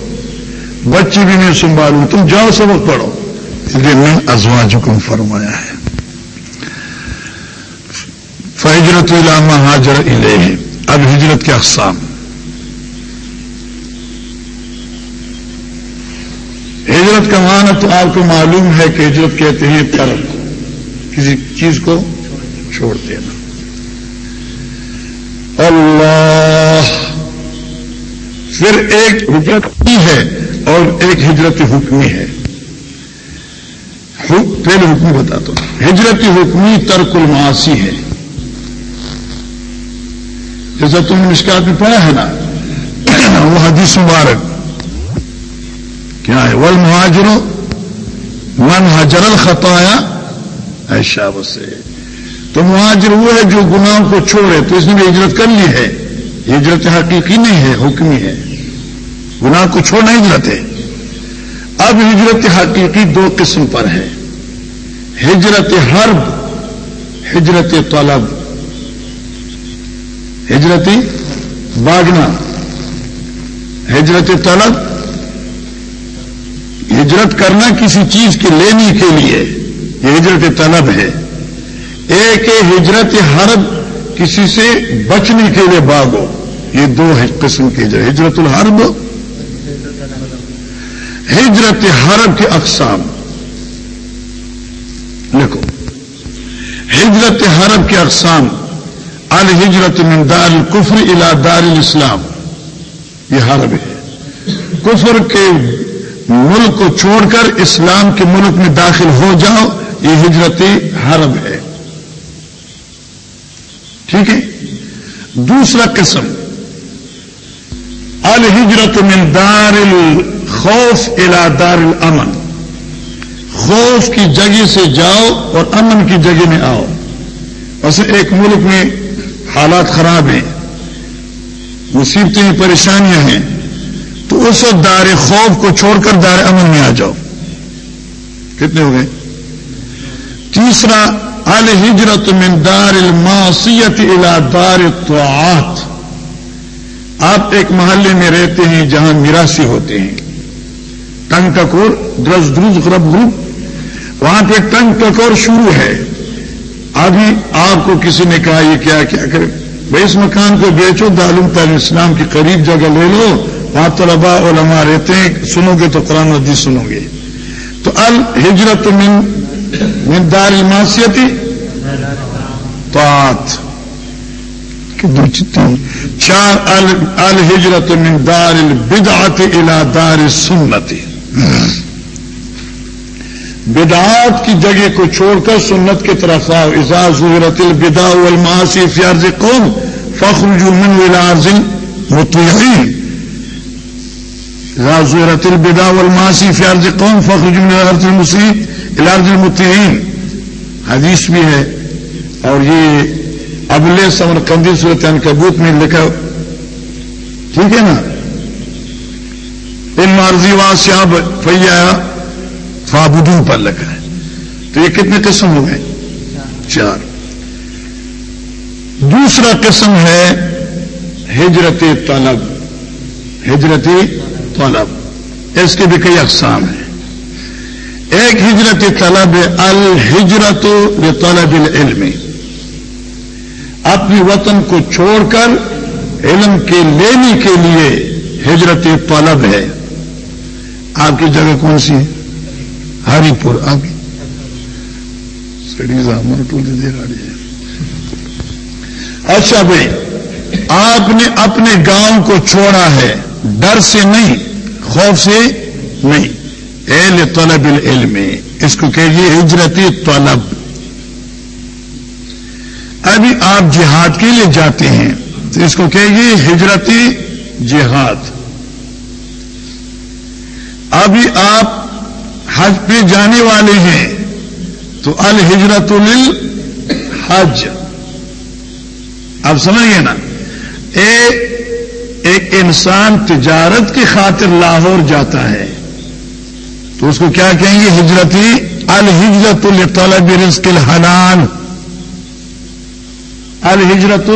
بچے بھی نہیں سنبھالوں، تم جاؤ سبق پڑھو۔ اس لیے من ازواج کو فرمایا ہے۔ فہجرت علامہ حاجر علیہ اب ہجرت کے اقسام۔ ہجرت کا معنی تو آپ کو معلوم ہے کہ ہجرت کہتے ہیں ترک کسی چیز کو چھوڑ دینا۔ اللہ۔ پھر ایک ہجرت کی ہے اور ایک ہجرت حکمی ہے۔ پہلے حکمی بتاتا ہوں۔ ہجرت حکمی ترک الماسی ہے۔ جیسا تم نے مشکات میں پڑھا ہے نا، وہ حدیث مبارک۔ کیا ہے؟ ول مہاجروں من حجر الخطایا۔ ایشا سے۔ تو مہاجر وہ ہے جو گناہوں کو چھوڑے، تو اس نے بھی ہجرت کر لی ہے۔ ہجرت حقیقی نہیں ہے، حکمی ہے۔ گناہ کو چھوڑنا ہجرت ہے۔ اب ہجرت حقیقی دو قسم پر ہے۔ ہجرت حرب، ہجرت طلب۔ ہجرتی باغنا ہجرت طلب، ہجرت کرنا کسی چیز کے لینے کے لیے یہ ہجرت طلب ہے۔ ایک ہجرت حرب کسی سے بچنے کے لیے باغو، یہ دو قسم کی ہجرت۔ ہجرت الحرب، ہجرت حرب کے اقسام۔ لکھو۔ ہجرت حرب کے اقسام۔ الحجرت من دار الکفر الى دار الاسلام. یہ حرب ہے. کفر کے ملک کو چھوڑ کر اسلام کے ملک میں داخل ہو جاؤ، یہ ہجرت حرب ہے. ٹھیک ہے؟ دوسرا قسم. الحجرت من دار الخوف الى دار الامن. خوف کی جگہ سے جاؤ اور امن کی جگہ میں آؤ. ویسے ایک ملک میں حالات خراب ہیں، مصیبتیں، پریشانیاں ہیں، تو اس وقت دار خوف کو چھوڑ کر دار امن میں آ جاؤ۔ کتنے ہو گئے؟ تیسرا الحجرت من دار الماسیت الى دار الطاعات۔ آپ ایک محلے میں رہتے ہیں جہاں میراسی ہوتے ہیں۔ ٹنگ ٹکور، درز درز غرب گروپ وہاں پہ ٹنگ ٹکور شروع ہے۔ ابھی آپ کو کسی نے کہا یہ کیا کیا کرے؟ بھائی اس مکان کو بیچو دعلوم تعلیم اسلام کی قریب جگہ لے لو۔ وہاں طلبا علماء رہتے ہیں، سنو گے تو قرآن حدیث سنو گے۔ تو الحجرت من من دار الماسیتی پات چار الحجرت من دار البدعت الى دار سنتی بدعات کی جگہ کو چھوڑ کر سنت کی طرف آؤ۔ اعزاز ظہرت البدا الماسی فیارز قوم فخر جمن الارض متحین ظہرت البدا والماسی فیارز قوم فخر جمن الارض المسیح الارض المتحین حدیث بھی ہے۔ اور یہ ابل سمر کندی صورت کبوت میں لکھا۔ ٹھیک ہے نا؟ ان مرضی وہاں سے آپ فیا فابدون پر لکھا ہے۔ تو یہ کتنے قسم ہو گئے چار۔ دوسرا قسم ہے ہجرت طلب۔ ہجرت طلب۔ اس کے بھی کئی اقسام ہیں۔ ایک ہجرت طلب الحجرت طلب العلم۔ اپنی وطن کو چھوڑ کر علم کے لینے کے لیے ہجرت طلب ہے۔ آپ کی جگہ کون سی ہے؟ ہری پور آگے ٹول دے رہی ہے۔ اچھا بھائی، آپ نے اپنے گاؤں کو چھوڑا ہے، ڈر سے نہیں، خوف سے نہیں۔ اہل طلب العلم، اس کو کہیے ہجرتی طلب۔ ابھی آپ جہاد کے لیے جاتے ہیں، تو اس کو کہیے ہجرتی جہاد۔ ابھی آپ حج پہ جانے والے ہیں، تو الحجرت الحج آپ سمجھئے نا؟ ایک انسان تجارت کی خاطر لاہور جاتا ہے، تو اس کو کیا کہیں گے؟ ہجرتی الحجرت لطلب رزق الحلال الحجرت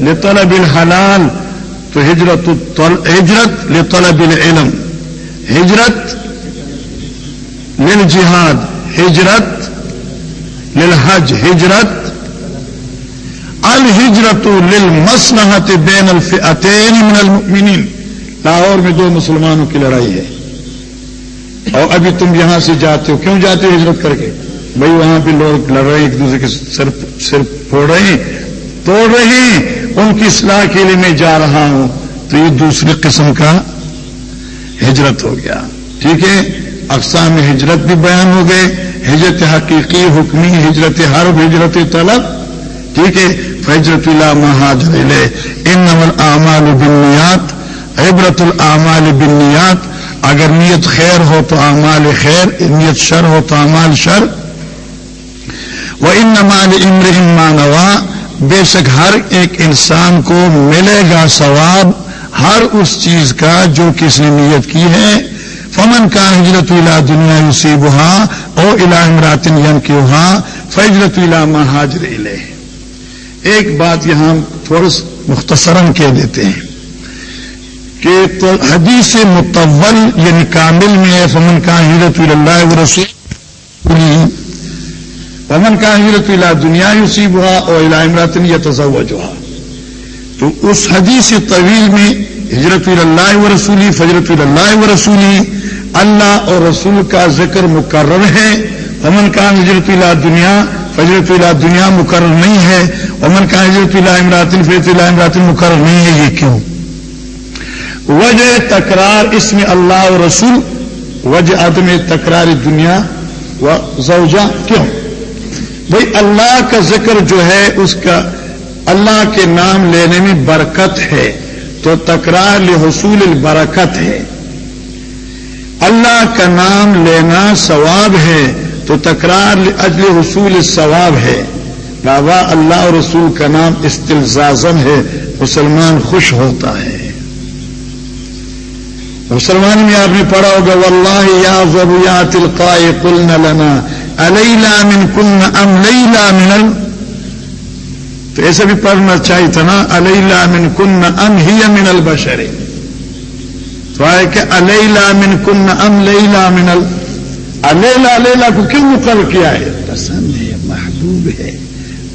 لطلب الحلال تو ہجرت ہجرت لطلب العلم۔ ہجرت للجہاد ہجرت للحج ہجرت الحجرت للمصلحت بین الفئتین من المؤمنین۔ لاہور میں دو مسلمانوں کی لڑائی ہے۔ اور ابھی تم یہاں سے جاتے ہو، کیوں جاتے ہو ہجرت کر کے؟ بھائی وہاں پہ لوگ لڑ رہے ہیں، ایک دوسرے کے سر سر پھوڑ رہے ہیں، توڑ رہے ہیں۔ ان کی اصلاح کے لیے میں جا رہا ہوں۔ تو یہ دوسری قسم کا ہجرت ہو گیا۔ ٹھیک ہے؟ اقسام ہجرت بھی بیان ہو گئے، ہجرت حقیقی حکمی، ہجرت حرب، ہجرت طلب۔ ٹھیک ہے فجرت اللہ مہاجر ان نمل اعمال بنیات عبرت العمال بنیات اگر نیت خیر ہو تو اعمال خیر، نیت شر ہو تو اعمال شر۔ وہ ان نمال امر امانوا بے شک ہر ایک انسان کو ملے گا ثواب ہر اس چیز کا جو کس نے نیت کی ہے۔ فمن کا ہجرت الا دنیا یوسیبہ او الا امراتن یم کی وہاں فجرت الا مہاجر ایک بات یہاں تھوڑا مختصراً کہہ دیتے ہیں کہ تو حدیث متول یعنی کامل میں ہے، فمن کا ہجرت اللہ و رسول فمن کا ہجرت اللہ دنیا یوسیب ہوا اور الا امراتن یا تو اس حدیث طویل میں ہجرت اللہ و رسولی، فجرت اللہ و رسولی۔ اللہ اور رسول کا ذکر مقرر ہے۔ امن کا ہجرت اللہ دنیا، فجرت اللہ دنیا مقرر نہیں ہے۔ امن کا ہجرت اللہ امراطن فجرت اللہ امراطن مقرر نہیں ہے، یہ کیوں؟ وجہ تکرار اس میں اللہ اور رسول۔ وجہ عدم تکرار دنیا و زوجہ کیوں؟ بھائی اللہ کا ذکر جو ہے، اس کا اللہ کے نام لینے میں برکت ہے۔ تو تکرار لحصول البرکت ہے۔ اللہ کا نام لینا ثواب ہے تو تکرار اجل حصول ثواب ہے۔ بابا اللہ اور رسول کا نام استلزازم ہے، مسلمان خوش ہوتا ہے۔ مسلمان میں آپ نے پڑھا ہوگا، واللہ یا ضبیا تلقائے کل لنا علیہ من کن ام لیلا من تو ایسا بھی پڑھنا چاہیے تھا نا علیہ من کن ام ہی من البشر تو آئے کہ علیہ من کن ام لیلا من ال علیلا علیلا کو کیوں مقرر کیا ہے؟ پسند ہے، محبوب ہے،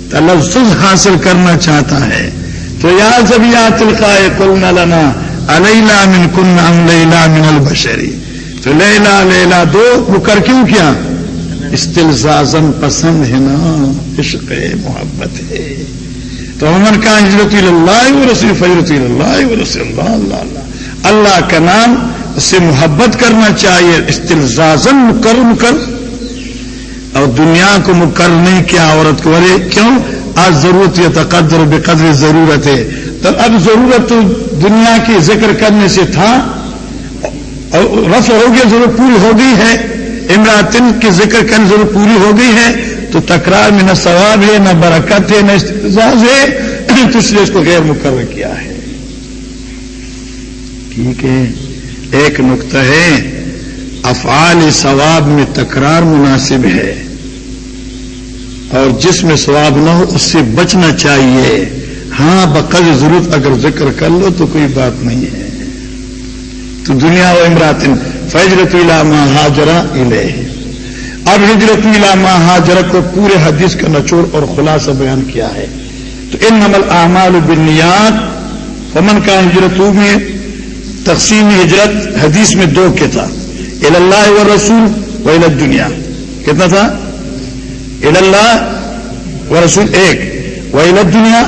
تلفظ حاصل کرنا چاہتا ہے۔ تو یا جب یا تلقائے کل لنا علیلا من کن ام لیلا من البشری تو لیلا لیلا دو مکر کیوں کیا؟ استلزازن پسند ہے نا، عشق ہے، محبت ہے۔ تو امن کا ہجرت اللہ رسول، فجرت اللہ رسول اللہ اللہ اللہ اللہ۔ کا نام سے محبت کرنا چاہیے استلزازن مکر مکر اور دنیا کو مکر نہیں کیا، عورت کو ارے، کیوں؟ آج ضرورت یہ تقدر بے قدر ضرورت ہے۔ تو اب ضرورت تو دنیا کی ذکر کرنے سے تھا رفع ہو گیا، ضرورت پوری ہو گئی ہے۔ امراطن کی ذکر کرنے ضرورت پوری ہو گئی ہے۔ تو تکرار میں نہ ثواب ہے، نہ برکت ہے، نہ استجاز ہے۔ تو اس لیے اس کو غیر مقرر کیا ہے۔ ٹھیک ہے۔ ایک نقطہ ہے۔ افعال ثواب میں تکرار مناسب ہے۔ اور جس میں ثواب نہ ہو، اس سے بچنا چاہیے۔ ہاں بقد ضرورت اگر ذکر کر لو تو کوئی بات نہیں ہے۔ تو دنیا و امراطن فجرت علامہ حاجرہ الہ اب ہجرت علامہ حاجرہ کو پورے حدیث کا نچوڑ اور خلاصہ بیان کیا ہے۔ تو ان نمل اعمال بنیاد فمن کا ہجرت میں تقسیم ہجرت حدیث میں دو کے تھا۔ ال اللہ و رسول و الت دنیا کتنا تھا؟ ال اللہ و رسول ایک۔ و دنیا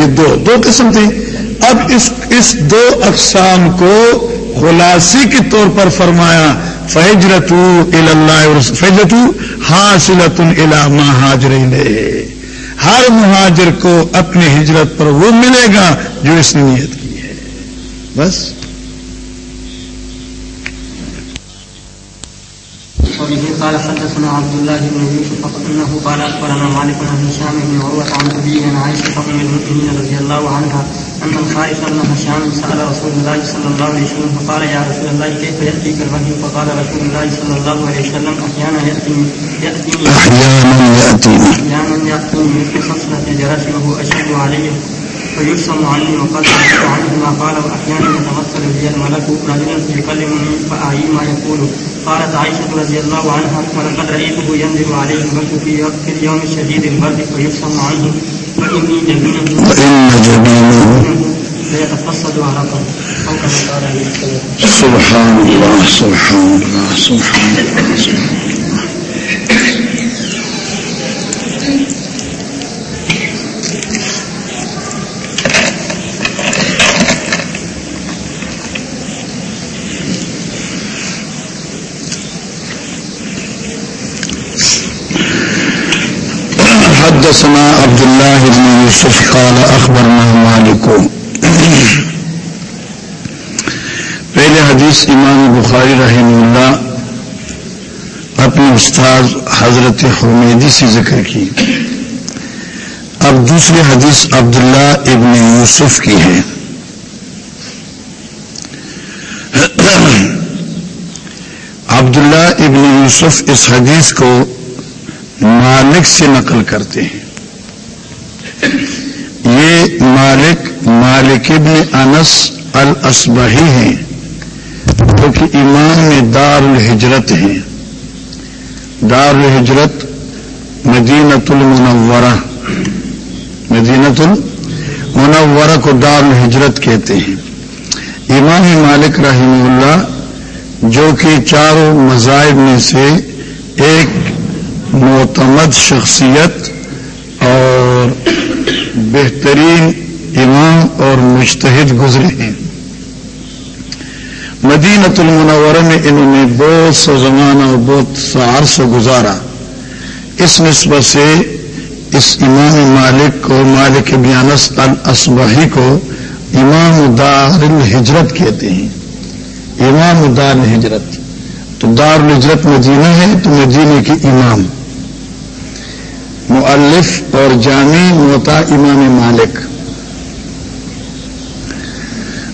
یہ دو۔ دو قسم تھے۔ اب اس اس دو اقسام کو خلاصی کے طور پر فرمایا۔ فہجرت اللہ فہجرت حاصلت علامہ حاجر ہر مہاجر کو اپنی ہجرت پر وہ ملے گا جو اس نے نیت کی ہے۔ بس قال حدثنا عبد الله بن يوسف انه قال اخبرنا مالك بن هشام بن عروه عن ابيه عن عائشه ام المؤمنين رضي الله عنها ان الخائف بن هشام سال رسول الله صلى الله عليه وسلم فقال يا رسول الله كيف ياتيك الوحي؟ فقال رسول الله صلى الله عليه وسلم احيانا ياتيني ياتيني احيانا ياتيني احيانا ياتيني مثل خصله الجرس وهو اشد عليه. فيرسم عني وقد سمعت عنه ما قال واحيانا يتمثل بي الملك رجلا فيكلمني فاعي ما يقول. قالت عائشه رضي الله عنها ولقد رايته ينزل عليه البرد في اليوم الشديد البرد فيرسم عنه. فاني جبينه وان جبينه فيتفسد عرقا او كما قال سبحان الله سبحان الله سبحان الله سبحان الله. حدثنا عبد الله بن يوسف قال اخبرنا مالك پہلے حدیث امام بخاری رحم اللہ اپنے استاد حضرت حمیدی سے ذکر کی. اب دوسری حدیث عبداللہ ابن یوسف کی ہے. عبداللہ ابن یوسف اس حدیث کو مالک سے نقل کرتے ہیں. یہ مالک مالک ابن انس الاسبہی ہیں، جو کہ امام دار الحجرت ہیں۔ دار الحجرت مدینت المنورہ مدینت المنورہ کو دار الحجرت کہتے ہیں۔ امام مالک رحمہ اللہ، جو کہ چاروں مذاہب میں سے ایک معتمد شخصیت بہترین امام اور مشتحد گزرے ہیں۔ مدینت المنورہ میں انہوں نے بہت سا زمانہ اور بہت سا عرصہ گزارا۔ اس نسبت سے اس امام مالک کو، مالک بیانس الاسبحی کو امام دار الحجرت کہتے ہیں۔ امام دار الحجرت تو دار الحجرت مدینہ ہے تو مدینہ کی امام۔ مؤلف اور جامع موتا امام مالک۔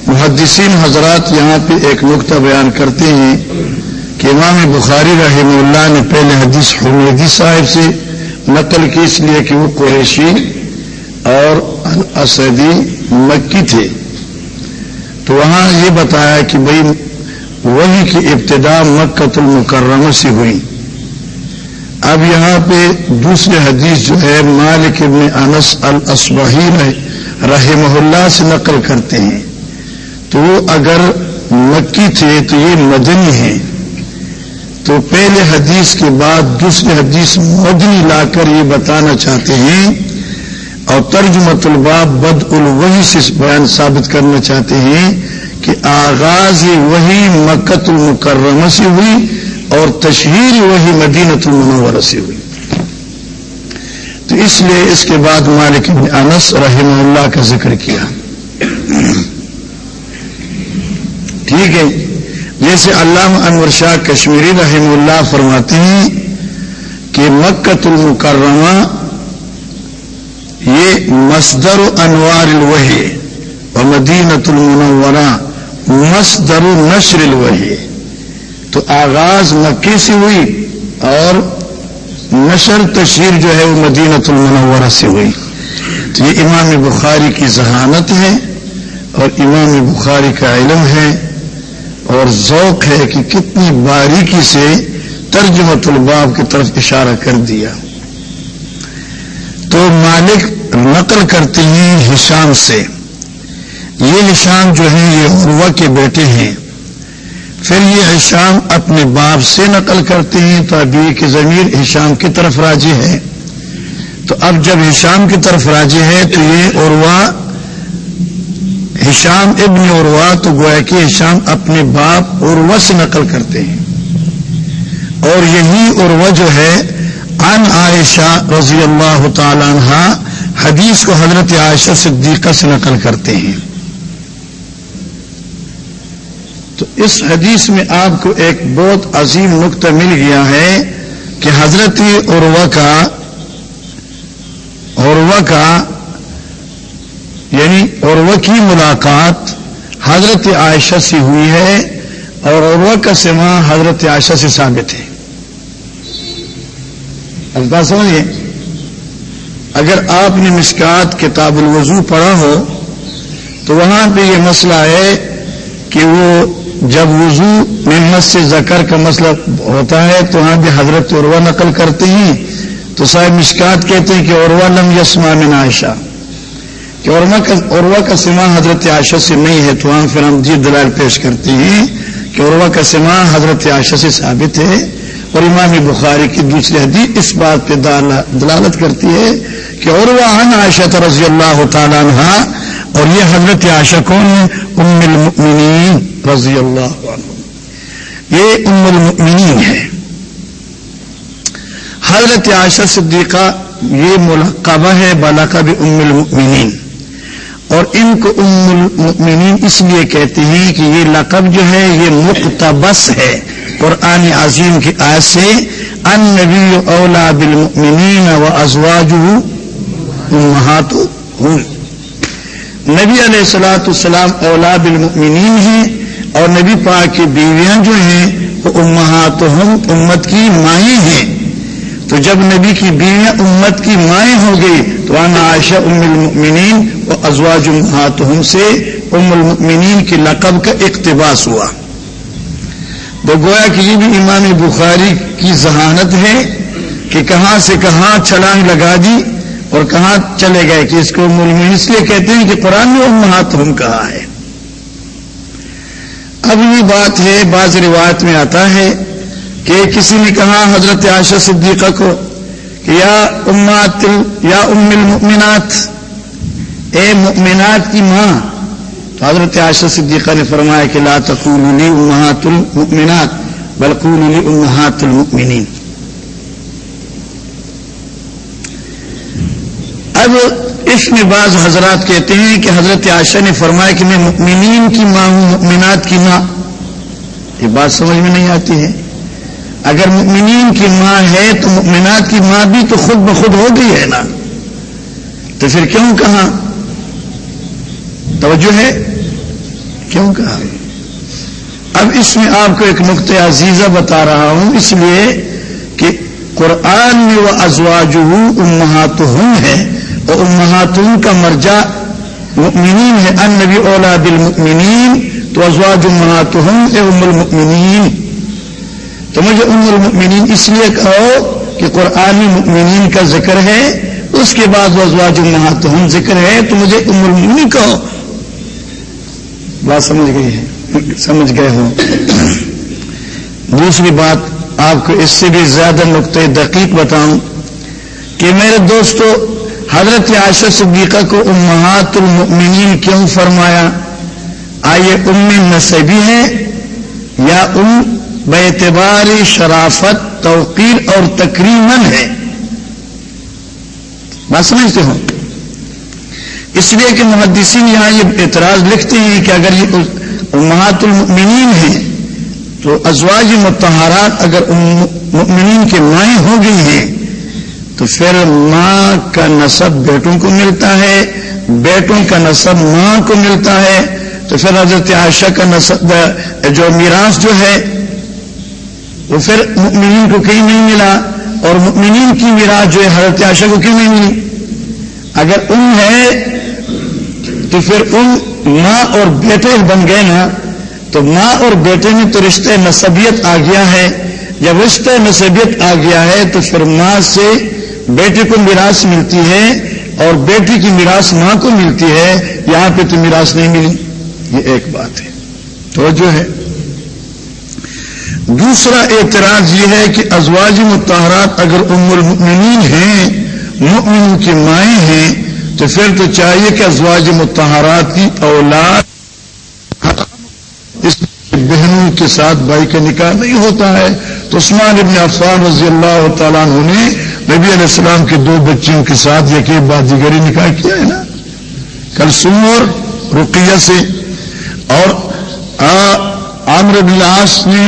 محدثین حضرات یہاں پہ ایک نقطہ بیان کرتے ہیں کہ امام بخاری رحم اللہ نے پہلے حدیث حمیدی صاحب سے نقل کی، اس لیے کہ وہ قریشی اور اسدی مکی تھے۔ تو وہاں یہ بتایا کہ بھائی، وہی کی ابتدا مکت المکرمہ سے ہوئی۔ اب یہاں پہ دوسرے حدیث جو ہے، مالک ابن انس الاسبہی رحمہ اللہ سے نقل کرتے ہیں۔ تو وہ اگر مکی تھے تو یہ مدنی ہیں۔ تو پہلے حدیث کے بعد دوسرے حدیث مدنی لا کر یہ بتانا چاہتے ہیں۔ اور ترجمت الباب بد الوحی سے بیان ثابت کرنا چاہتے ہیں کہ آغاز وہی مکت المکرمہ سے ہوئی۔ اور تشہیر وہی مدینت المنورہ سے ہوئی۔ تو اس لیے اس کے بعد مالک ابن انس رحمہ اللہ کا ذکر کیا۔ ٹھیک ہے۔ جیسے علامہ انور شاہ کشمیری رحم اللہ فرماتے ہیں کہ مکت المکرمہ یہ مصدر انوار الوحی و مدینت المنورہ مصدر نشر الوحی تو آغاز مکے سے ہوئی اور نشر تشہیر جو ہے وہ مدینت المنورہ سے ہوئی۔ تو یہ امام بخاری کی ذہانت ہے اور امام بخاری کا علم ہے اور ذوق ہے کہ کتنی باریکی سے ترجمت الباب کی طرف اشارہ کر دیا۔ تو مالک نقل کرتے ہیں ہشام سے۔ یہ ہشام جو ہیں یہ عروا کے بیٹے ہیں۔ پھر یہ ہشام اپنے باپ سے نقل کرتے ہیں تو ابھی کی ضمیر ہشام کی طرف راجی ہے۔ تو اب جب ہشام کی طرف راجی ہے تو یہ عروا ہشام ابن عروا تو گویا کہ ہشام اپنے باپ عروا سے نقل کرتے ہیں۔ اور یہی عروا جو ہے ان عائشہ رضی اللہ تعالی عنہ حدیث کو حضرت عائشہ صدیقہ سے نقل کرتے ہیں۔ تو اس حدیث میں آپ کو ایک بہت عظیم نقطہ مل گیا ہے کہ حضرت عروا کا عروا کا یعنی عروا کی ملاقات حضرت عائشہ سے ہوئی ہے اور عروا کا سما حضرت عائشہ سے ثابت ہے۔ الفاظ سمجھیے؟ اگر آپ نے مشکات کتاب الوضو پڑھا ہو تو وہاں پہ یہ مسئلہ ہے کہ وہ جب وضو محمد سے زکر کا مسئلہ ہوتا ہے تو وہاں بھی حضرت عروا نقل کرتے ہیں۔ تو صاحب مشکات کہتے ہیں کہ عروا لم یسما من عائشہ۔ کہ عروا کا سما حضرت عائشہ سے نہیں ہے، تو وہاں پھر ہم جی دلال پیش کرتے ہیں کہ عروا کا سما حضرت عائشہ سے ثابت ہے۔ اور امام بخاری کی دوسری حدیث اس بات پہ دلالت کرتی ہے کہ عروا عن عائشہ رضی اللہ تعالیٰ عنہ اور یہ حضرت عائشہ کون ہے؟ ام المؤمنین۔ رضی اللہ عنہ۔ یہ ام المؤمنین ہے۔ حضرت عائشہ صدیقہ یہ ملقبہ ہے بالقب ام المؤمنین۔ اور ان کو ام المؤمنین اس لیے کہتے ہیں کہ یہ لقب جو ہے یہ مقتبس ہے۔ قرآن عظیم کی آیت سے ان نبی اولا بالمؤمنین و ازواج امہات نبی علیہ السلاۃ السلام اولا بالمؤمنین ہیں۔ اور نبی پاک کی بیویاں جو ہیں، وہ امہات امت کی مائیں ہیں۔ تو جب نبی کی بیویاں امت کی مائیں ہو گئی تو آنا عائشہ ام المؤمنین و ازواج امہاتہم سے ام المؤمنین کی لقب کا اقتباس ہوا۔ تو گویا کہ یہ بھی امام بخاری کی ذہانت ہے کہ کہاں سے کہاں چھلانگ لگا دی اور کہاں چلے گئے، کہ اس کو ام المؤمنین اس لیے کہتے ہیں کہ قرآن میں امہاتہم کہا ہے۔ اب یہ بات ہے، بعض روایت میں آتا ہے کہ کسی نے کہا حضرت عائشہ صدیقہ کو کہ یا امات، یا ام المؤمنات، اے مؤمنات کی ماں۔ تو حضرت عائشہ صدیقہ نے فرمایا کہ لا تقول لی امہات المؤمنات بل قول لی امہات المؤمنین اب اس میں بعض حضرات کہتے ہیں کہ حضرت عائشہ نے فرمایا کہ میں مؤمنین کی ماں ہوں، مؤمنات کی ماں۔ یہ بات سمجھ میں نہیں آتی ہے۔ اگر مؤمنین کی ماں ہے تو مؤمنات کی ماں بھی تو خود بخود ہو گئی ہے نا۔ تو پھر کیوں کہا توجہ ہے؟ کیوں کہا اب اس میں آپ کو ایک نقطۂ عزیزہ بتا رہا ہوں۔ اس لیے کہ قرآن میں وہ ازواج امہات ہے۔ اور امہاتوں کا مرجع مؤمنین ہے ان نبی اولا بالمؤمنین، تو ازواج امہات ام المؤمنین۔ تو مجھے ام المؤمنین اس لیے کہو کہ قرآن مؤمنین کا ذکر ہے، اس کے بعد وہ ازواج امہاتہم ذکر ہے، تو مجھے ام المؤمنین کہو۔ بات سمجھ گئی ہے، سمجھ گئے ہو۔ دوسری بات آپ کو اس سے بھی زیادہ نقطۂ دقیق بتاؤں کہ میرے دوستو حضرت عائشہ صدیقہ کو امہات المؤمنین کیوں فرمایا؟ آئیے ام نصبی ہے یا ام بے اعتبار شرافت، توقیر اور تقریباً ہے بات سمجھتے ہو؟ اس لیے کہ محدثین یہاں یہ اعتراض لکھتے ہیں کہ اگر یہ امہات المؤمنین ہیں تو ازواج متحرات اگر مؤمنین کے مائیں ہو گئی ہیں تو پھر ماں کا نصب بیٹوں کو ملتا ہے، بیٹوں کا نصب ماں کو ملتا ہے۔ تو پھر حضرت عائشہ کا نصب، جو میراث جو ہے، وہ پھر مؤمنین کو کہیں نہیں ملا؟ اور مؤمنین کی میراث جو ہے، حضرت عائشہ کو کیوں نہیں ملی؟ اگر ان ہے، تو پھر ان ماں اور بیٹے بن گئے نا۔ تو ماں اور بیٹے میں تو رشتہ نصبیت آ گیا ہے۔ جب رشتہ نصبیت آ گیا ہے، تو پھر ماں سے بیٹے کو میراث ملتی ہے اور بیٹی کی میراث ماں کو ملتی ہے، یہاں پہ تو میراث نہیں ملی۔ یہ ایک بات ہے۔ تو جو ہے۔ دوسرا اعتراض یہ ہے کہ ازواج متحرات اگر ام المؤمنین ہیں مؤمن کی مائیں ہیں، تو پھر تو چاہیے کہ ازواج متحرات کی اولاد اس بہنوں کے ساتھ بھائی کا نکاح نہیں ہوتا ہے۔ تو عثمان ابن عفان رضی اللہ تعالیٰ عنہ نے نبی علیہ السلام کے دو بچوں کے ساتھ یقین جی دیگری نکاح کیا ہے نا؟ کل اور رقیہ سے اور عامر بلاس نے